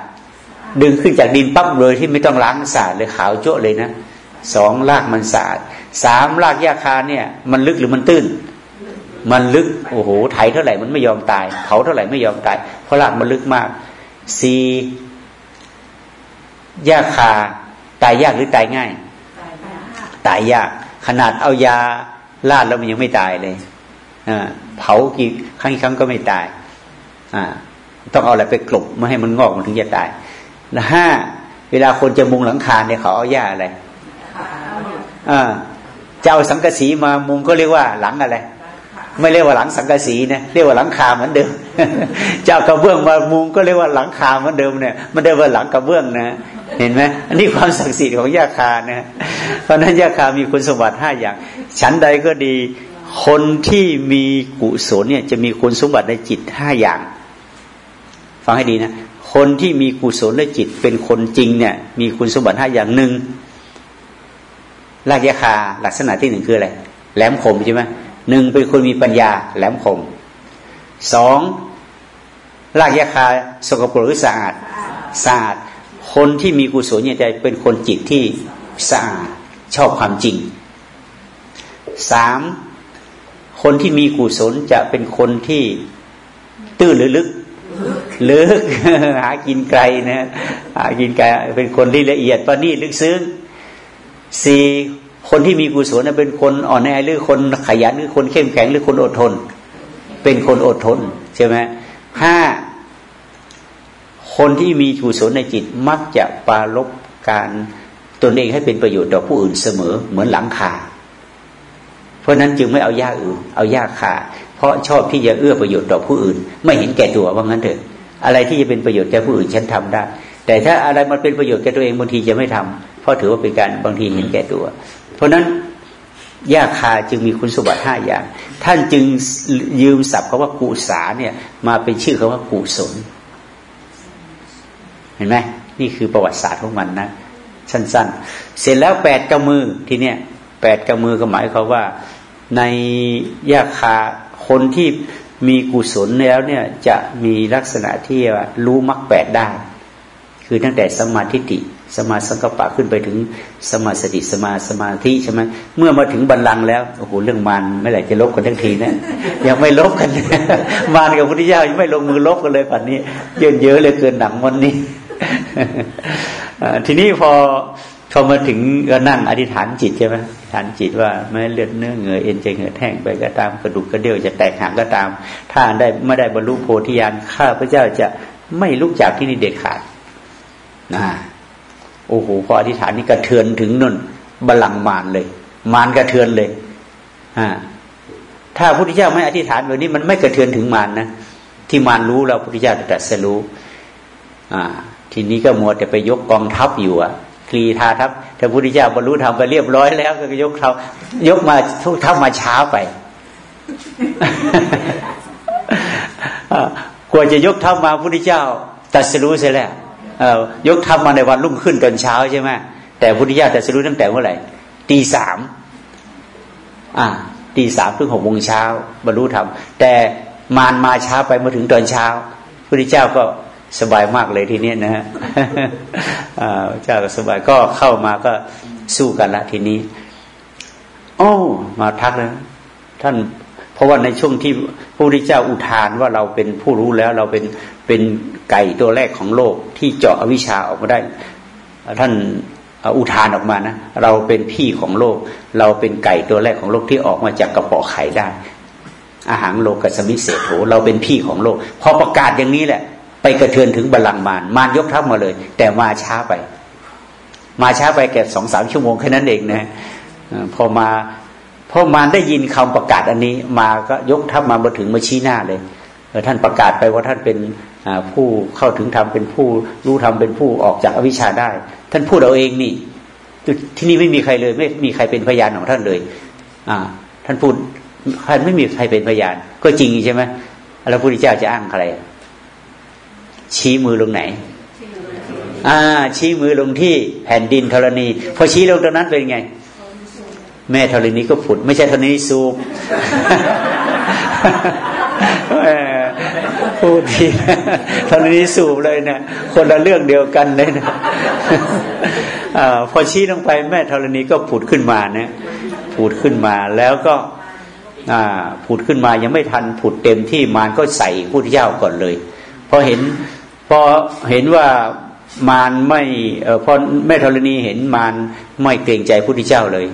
ดึงขึ้นจากดินปั๊บเลยที่ไม่ต้องล้างสะอาดเลยขาวโจ้เลยนะสองรากมันสะอาดสามรากยาคาเนี่ย มันลึกหรือมันตื้น มันลึกโอ้โหไถเท่าไหร่มันไม่ยอมตายเผาเท่าไหร่ไม่ยอมตาย เพราะรากมันลึกมากสี่ยาคาตายยากหรือตายง่าย ตายยากขนาดเอายาลาดแล้วมันยังไม่ตายเลยเผากี่ครั้งครั้งก็ไม่ตาย อ่า ต้องเอาอะไรไปกลบไม่ให้มันงอกมันถึงจะตายแล้วห้าเวลาคนจะมุงหลังคาเนี่ยเขาเอาหญ้าอะไรอ่าจะเอาสังกะสีมามุงก็เรียกว่าหลังอะไร ไม่เรียกว่าหลังสังกะสีนะเรียกว่าหลังคาเหมือนเดิมเจะเอากระเบื้องมามุงก็เรียกว่าหลังคาเหมือนเดิมเนี่ยมันเดิมว่าหลังกระเบื้องนะ เห็นไหมอันนี้ความศักดิ์สิทธิ์ของหญ้าคานะเพราะนั้นหญ้าคามีคุณสมบัติห้าอย่างชั้นใดก็ดี คนที่มีกุศลเนี่ยจะมีคุณสมบัติในจิตห้าอย่าง ฟังให้ดีนะคนที่มีกุศลในจิตเป็นคนจริงเนี่ย มีคุณสมบัติห้าอย่างหนึ่งรากยาคาลักษณะที่หนึ่งคืออะไรแหลมคมใช่ไหม หนึ่งเป็นคนมีปัญญาแหลมคมสองรากยาคาสกปรกหรือสะอาดสะอาดคนที่มีกุศลเนี่ยจะเป็นคนจิตที่สะอาดชอบความจริงสามคนที่มีกุศลจะเป็นคนที่ตื้อหรือลึกลึกหากินไกลนะหากินไกลเป็นคนที่ละเอียดประณีตลึกซึ้งสี่ คนที่มีกุศลเป็นคนอ่อนแอหรือคนขยันหรือคนเข้มแข็งหรือคนอดทน เป็นคนอดทนใช่ไหมห้าคนที่มีกุศลในจิตมักจะปาลบการตนเองให้เป็นประโยชน์ต่อผู้อื่นเสมอเหมือนหลังคาเพราะนั้นจึงไม่เอายาอื่น เอายาขาเพราะชอบที่จะเอื้อประโยชน์ต่อผู้อื่น ไม่เห็นแก่ตัวว่างั้นเถอะ อะไรที่จะเป็นประโยชน์แก่ผู้อื่นฉันทำได้ แต่ถ้าอะไรมันเป็นประโยชน์แก่ตัวเองบางทีจะไม่ทำเพราะถือว่าเป็นการบางทีเห็นแก่ตัว เพราะนั้นยาคาจึงมีคุณสมบัติห้าอย่าง ท่านจึงยืมศัพท์คำว่ากุสาเนี่ยมาเป็นชื่อคำว่ากุศล เห็นไหมนี่คือประวัติศาสตร์ของมันนะสั้นๆ เสร็จแล้วแปดกำมือทีเนี้ยแปดกำมือก็หมายความว่าในยาคาคนที่มีกุศลแล้วเนี่ยจะมีลักษณะที่ว่ารู้มรรคแปดได้ คือตั้งแต่สมาธิ สมาสังกปะขึ้นไปถึงสมาสติสมาสมาธิใช่ไหมเมื่อมาถึงบัลลังก์แล้วโอ้โหเรื่องมารไม่ไหลจะลบกันทั้งทีเนี่ยยังไม่ลบกัน มารกับพุทธเจ้ายังไม่ลงมือลบกันเลยป่านนี้ เยอะเยอะเลยเกินหนังวันนี้ทีนี้พอพอมาถึงก็นั่งอธิษฐานจิตใช่ไหมอธิษฐานจิตว่าแม้เลือดเนื้อเหงื่อเอ็นจเหงื่อแห้งไปก็ตามกระดูกกระเดี่ยวจะแตกหักก็ตาม ถ้าได้ไม่ได้บรรลุโพธิญาณข้าพระเจ้าจะไม่ลุกจากที่นี่เด็ดขาดนะ โอ้โหพออธิษฐานนี่กระเทือนถึงนุ่นบาลังมารเลย มารกระเทือนเลยอ่าถ้าพระพุทธเจ้าไม่อธิษฐานแบบนี้มันไม่กระเทือนถึงมารนะที่มารรู้เราพระพุทธเจ้าตรัสรู้อ่า ทีนี้ก็มัวแต่ไปยกกองทัพอยู่อะรีทาทัพถ้าพุทธเจ้าบรรลุธรรมไปเรียบร้อยแล้วก็ยกเขายกมาทุกทัพมาช้าไปกว่าจะยกทัพมาพุทธเจ้าตัสรู้เสร็จแล้ว ยกทัพมาในวันรุ่งขึ้นตอนเช้าใช่ไหมแต่พุทธเจ้าตัดสรู้ตั้งแต่เมื่อไหร่ตีสามอ่าตีสามถึงหกโมงเช้าบรรลุธรรมแต่มารมาช้าไปมาถึงตอนเช้าพุทธเจ้าก็สบายมากเลยทีนี้นะฮะเจ้าก็สบายก็เข้ามาก็สู้กันละทีนี้โอ้มาทักแล้วท่าน เพราะว่าในช่วงที่พระพุทธเจ้าอุทานว่าเราเป็นผู้รู้แล้ว เราเป็น เป็นไก่ตัวแรกของโลกที่เจาะอวิชชาออกมาได้ ท่านอุทานออกมานะเราเป็นพี่ของโลก เราเป็นไก่ตัวแรกของโลกที่ออกมาจากกระป๋อไข่ได้ อาหารโลกสมิเศษโหเราเป็นพี่ของโลก พอประกาศอย่างนี้แหละ ไปกระเทือนถึงบาลังมารมารยกทัพมาเลย แต่มาช้าไป มาช้าไปแค่สองสามชั่วโมงแค่นั้นเองนะพอมาพอมารได้ยินคำประกาศอันนี้ มาก็ยกทัพมามาถึงมาชี้หน้าเลย ท่านประกาศไปว่าท่านเป็นผู้เข้าถึงธรรมเป็นผู้รู้ธรรมเป็นผู้ออกจากอวิชชาได้ ท่านพูดเอาเองนี่ที่นี่ไม่มีใครเลย ไม่มีใครเป็นพยานของท่านเลย อ่า ท่านพูดท่านไม่มีใครเป็นพยาน ก็จริงใช่ไหมแล้วพระพุทธเจ้าจะอ้างใครชี้มือลงไหน อ่า ชี้มือลงที่แผ่นดินธรณี พอชี้ลงตรงนั้นเป็นไง แม่ธรณีก็ผุด ไม่ใช่ธรณีสูบ พูดทีธรณีสูบเลยเนะคนละเรื่องเดียวกันเลยนะอพอชี้ลงไปแม่ธรณีก็ผุดขึ้นมาเนี่ยผุดขึ้นมาแล้วก็ผุดขึ้นมายังไม่ทันผุดเต็มที่มารก็ใส่พุทธเจ้าก่อนเลยพอเห็นพอเห็นว่ามารไม่พอแม่ธรณีเห็นมารไม่เกรงใจพุทธเจ้าเลย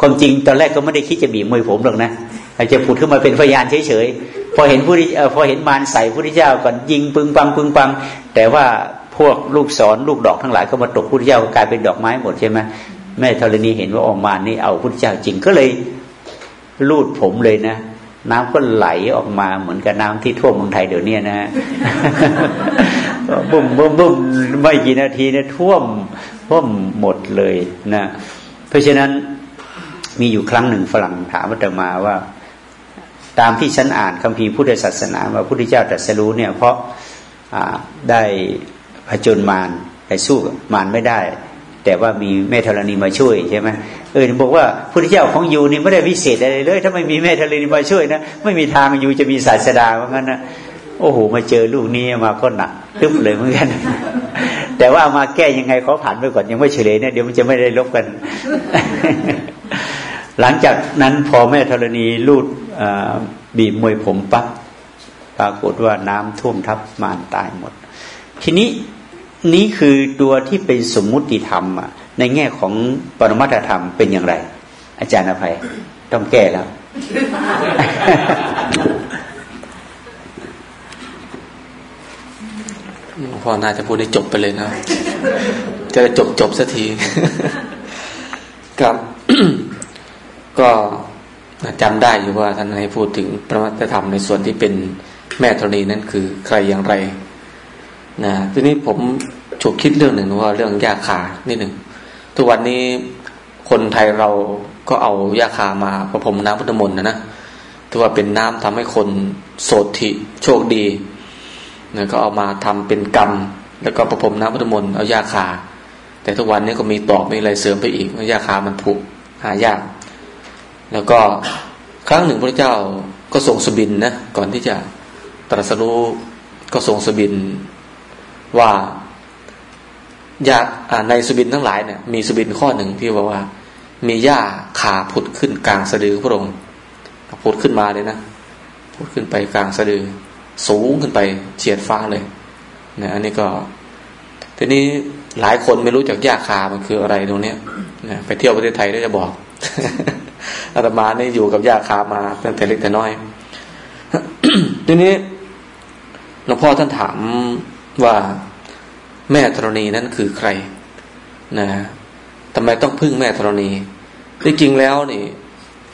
ความจริงตอนแรกก็ไม่ได้คิดจะบีบมือผมหรอกนะอาจจะผุดขึ้นมาเป็นพยานเฉย พอเห็นผู้พอเห็นมารใส่พระพุทธเจ้าก่อนยิงปึงปังปึงปัง แต่ว่าพวกลูกศรลูกดอกทั้งหลายก็มาตกพระพุทธเจ้ากลายเป็นดอกไม้หมดใช่ไหมแม่ธรณีเห็นว่าออกมานี่เอาพระพุทธเจ้าจริงก็เลยลูดผมเลยนะน้ำก็ไหลออกมาเหมือนกับน้ำที่ท่วมเมืองไทยเดี๋ยวนี้นะฮะบุ้มบุ้มบุ้มไม่กี่นาทีเนี่ยท่วมท่วมหมดเลยนะ เพราะฉะนั้นมีอยู่ครั้งหนึ่งฝรั่งถามอาตมาว่า ตามที่ฉันอ่านคัมภีร์พุทธศาสนาว่าพุทธเจ้าตรัสรู้เนี่ยเพราะได้ผจญมารแต่สู้มารไม่ได้ แต่ว่ามีแม่ธรณีมาช่วยใช่ไหมเออบอกว่าพระเจ้าของยูนี่ไม่ได้พิเศษอะไรเลย ถ้าไม่มีแม่ธรณีมาช่วยนะไม่มีทางยูจะมีศาสดาเหมือนกันนะโอ้โหมาเจอลูกนี้มาก็หนักตึ๊บเลยเหมือนกัน แต่ว่ามาแก้ยังไงขาผ่านไปก่อนยังไม่เฉลยเนี่ยเดี๋ยวมันจะไม่ได้ลบกัน หลังจากนั้นพอแม่ธรณีลูด บีบมวยผมปั๊บปรากฏว่าน้ำท่วมทับมารตายหมด ทีนี้นี้คือตัวที่เป็นสมมุติธรรมในแง่ของปรมัตธรรมเป็นอย่างไร อาจารย์อภัยต้องแก้แล้ว พ่อน่าจะพูดได้จบไปเลยนะ จะจบจบสักที ครับ ก็ จำได้อยู่ว่าท่านให้พูดถึงพระมัตธรรมในส่วนที่เป็นแม่ธรณีนั้นคือใครอย่างไรนะทีนี้ผมฉุกคิดเรื่องหนึ่งว่าเรื่องยาคานิดหนึ่งทุกวันนี้คนไทยเราก็เอายาคามาประพรมน้ำพุทธมนต์นะนะถือว่าเป็นน้ำทำให้คนโสติโชคดีนะก็เอามาทำเป็นกรรม แล้วก็ประพรมน้ำพุทธมนต์เอายาคา แต่ทุกวันนี้ก็มีตอกมีอะไรเสริมไปอีกว่ายาคามันผุหายาก แล้วก็ครั้งหนึ่งพระเจ้าก็ทรงสบินนะก่อนที่จะตรัสรู้ก็ทรงสบินว่ายาในสบินทั้งหลายเนี่ยมีสบินข้อหนึ่งที่บอกว่า มีหญ้าขาผุดขึ้นกลางสะดือพระองค์ผุดขึ้นมาเลยนะผุดขึ้นไปกลางสะดือ สูงขึ้นไปเฉียดฟ้าเลยนะอันนี้ก็ ทีนี้หลายคนไม่รู้จักหญ้าคามันคืออะไรตรงเนี้ยนะไปเที่ยวประเทศไทยได้จะบอก อาตมาเนี่ยอยู่กับหญ้าคามาตั้งแต่เล็กแต่น้อย ทีนี้หลวงพ่อท่านถามว่าแม่ธรณีนั้นคือใคร นะทำไมต้องพึ่งแม่ธรณีที่จริงแล้วนี่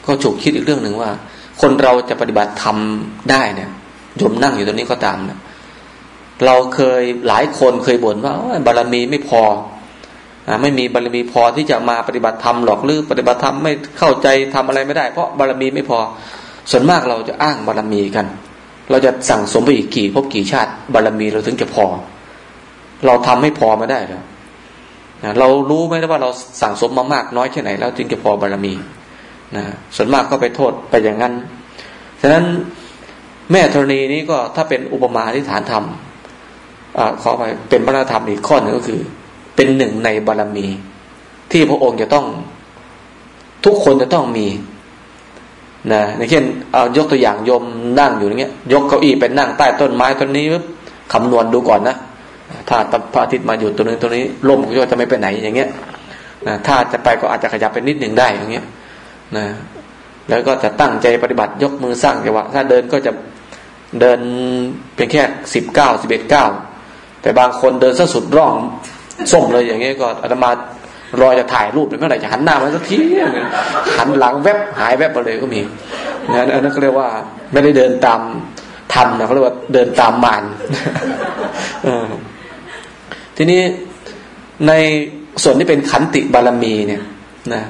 ก็ฉุกคิดอีกเรื่องหนึ่งว่า คนเราจะปฏิบัติธรรมได้เนี่ยยมนั่งอยู่ตรงนี้ก็ตามนะเราเคยหลายคนเคยบ่นว่าบารมีไม่พอ ไม่มีบารมีพอที่จะมาปฏิบัติธรรมหรอกหรือปฏิบัติธรรมไม่เข้าใจทำอะไรไม่ได้ เพราะบารมีไม่พอ ส่วนมากเราจะอ้างบารมีกัน เราจะสั่งสมไปอีกกี่พบกี่ชาติบารมีเราถึงจะพอ เราทำไม่พอไมาได้แล้วนะเรารู้ไหมว่าเราสั่งสมมามากน้อยแค่ไหน แล้วจึงจะพอบารมีนะส่วนมากก็ไปโทษไปอย่างนั้น ฉะนั้นแม่ธรณีนี้ก็ถ้าเป็นอุปมาที่ฐานธรรมอขอไปเป็นพระธรรมอีกข้อหนึ่งก็คือ เป็นหนึ่งในบารมี ที่พระองค์จะต้องทุกคนจะต้องมีนะในเช่นเอายกตัวอย่างโยมนั่งอยู่อย่างเงี้ย ยกเก้าอี้ไปนั่งใต้ต้นไม้ต้นนี้คำนวณดูก่อนนะถ้าพระอาทิตย์มาอยู่ตัวนึงตัวนี้ลมก็จะไม่ไปไหนอย่างเงี้ยนะถ้าจะไปก็อาจจะขยับไปนิดหนึ่งได้อย่างเงี้ยนะแล้วก็จะตั้งใจปฏิบัติยกมือสร้างจังหวะถ้าเดินก็จะเดินเป็นแค่สิบเก้าสิบเอ็ดเก้าแต่บางคนเดินซะสุดร่อง ส้มเลยอย่างเงี้ยก็อาตมารอจะถ่ายรูปเมื่อไหร่จะหันหน้ามาสักทีหันหลังแวบหายแวบไปเลยก็มีนะอันนั้นก็เรียกว่าไม่ได้เดินตามทำนะเขาเรียกว่าเดินตามมารทีนี้ในส่วนที่เป็นขันติบารมีเนี่ยนะ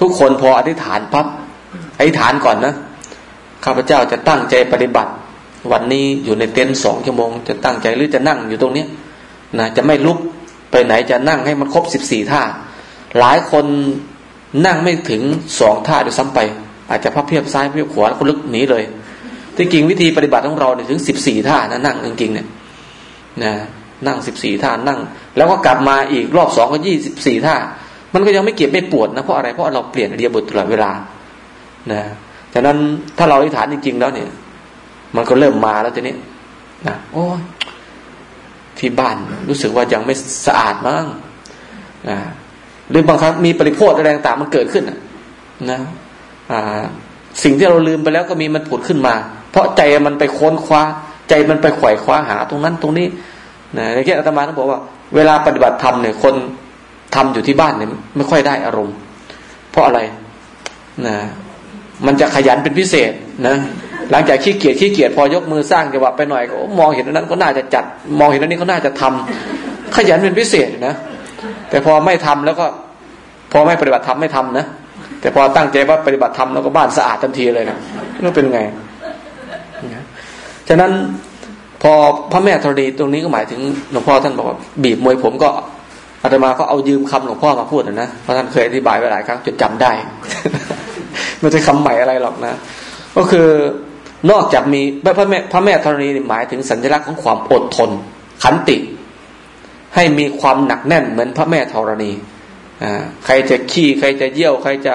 ทุกคนพออธิษฐานปั๊บอธิษฐานก่อนนะข้าพเจ้าจะตั้งใจปฏิบัติ วันนี้อยู่ในเต็นท์สองชั่วโมง จะตั้งใจหรือจะนั่งอยู่ตรงนี้นะจะไม่ลุก ไปไหนจะนั่งให้มันครบสิบสี่ท่า หลายคนนั่งไม่ถึงสองท่าด้วยซ้ำไป อาจจะพับเพียบซ้ายเพียบขวาคนลึกหนีเลยที่จริงวิธีปฏิบัติของเราเนี่ยถึงสิบสี่ท่านะนั่งจริงๆเนี่ยนะนั่งสิบสี่ท่านั่ง แล้วก็กลับมาอีกรอบสองก็ยี่สิบสี่ท่า มันก็ยังไม่เก็บไม่ปวดนะเพราะอะไรเพราะเราเปลี่ยนเรียบทตลอดเวลานะฉะนั้นถ้าเราอธิษฐานจริง ๆ แล้วเนี่ย มันก็เริ่มมาแล้วทีนี้นะโอ้ ที่บ้านรู้สึกว่ายังไม่สะอาดมั้งนะหรือบางครั้งมีปริโภคอะไรต่างมันเกิดขึ้นนะอ่าสิ่งที่เราลืมไปแล้วก็มีมันผุดขึ้นมา เพราะใจมันไปค้นคว้า ใจมันไปไขว่คว้าหาตรงนั้นตรงนี้นะในแค่อาตมาต้องบอกว่า เวลาปฏิบัติธรรมเนี่ยคนทำอยู่ที่บ้านเนี่ยไม่ค่อยได้อารมณ์ เพราะอะไรนะมันจะขยันเป็นพิเศษนะ หลังจากขี้เกียจขี้เกียจพอยกมือสร้างจังหวะไปหน่อยก็มองเห็นนั้นก็น่าจะจัด มองเห็นนั้นนี้ก็น่าจะทำขยันเป็นพิเศษนะแต่พอไม่ทำแล้วก็ พอไม่ปฏิบัติธรรมไม่ทำนะแต่พอตั้งใจว่าปฏิบัติธรรมแล้วก็บ้านสะอาดทันทีเลยนะนี่เป็นไงฉะนั้นพอพระแม่ธรณีตรงนี้ก็หมายถึงหลวงพ่อท่านบอกว่าบีบมวยผมก็อาตมาก็เอายืมคำหลวงพ่อมาพูดนะเพราะท่านเคยอธิบายไว้หลายครั้งจนจำได้ ไม่ใช่คำใหม่อะไรหรอกนะ ก็คือ นอกจากมีพระแม่พระแม่ธรณีหมายถึงสัญลักษณ์ของความอดทน ขันติ ให้มีความหนักแน่นเหมือนพระแม่ธรณีอใครจะขี้ใครจะเยี่ยวใครจะ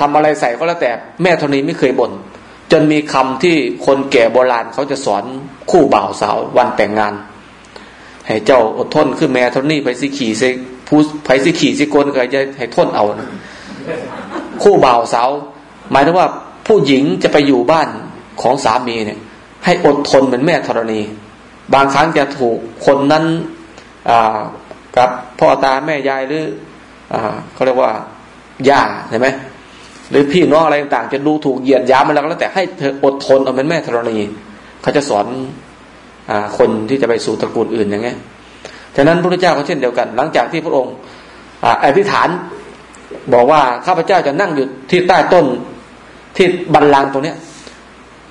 ทำอะไรใส่ก็แล้วแต่แม่ธรณีไม่เคยบน่นจนมีคำที่คนแก่โบราณเขาจะสอนคู่บ่าวสาววันแต่งงาน ให้เจ้าอดทนคือแม่ธรณีไปสิขี่สิผู้ไปสิขี่สิกลก็จะให้ทนเอานะคู่บ่าวสาว หมายถึงว่าผู้หญิงจะไปอยู่บ้าน ของสามีเนี่ย ให้อดทนเหมือนแม่ธรณี บางครั้งจะถูกคนนั้นกับพ่อตาแม่ยายหรืออเขาเรียกว่าย่าใช่ไหมหรือพี่น้องอะไรต่างๆ จะดูถูกเหยียดย้ำมันแล้วแต่ให้เธออดทนเอาเป็นแม่ธรณี เขาจะสอนอคนที่จะไปสู่ตระกูลอื่นอย่างเงี้ยฉะนั้นพระเจ้าก็เช่นเดียวกัน หลังจากที่พระองค์อธิษฐานบอกว่าข้าพเจ้าจะนั่งอยู่ที่ใต้ต้นที่บันลังตรงเนี้ย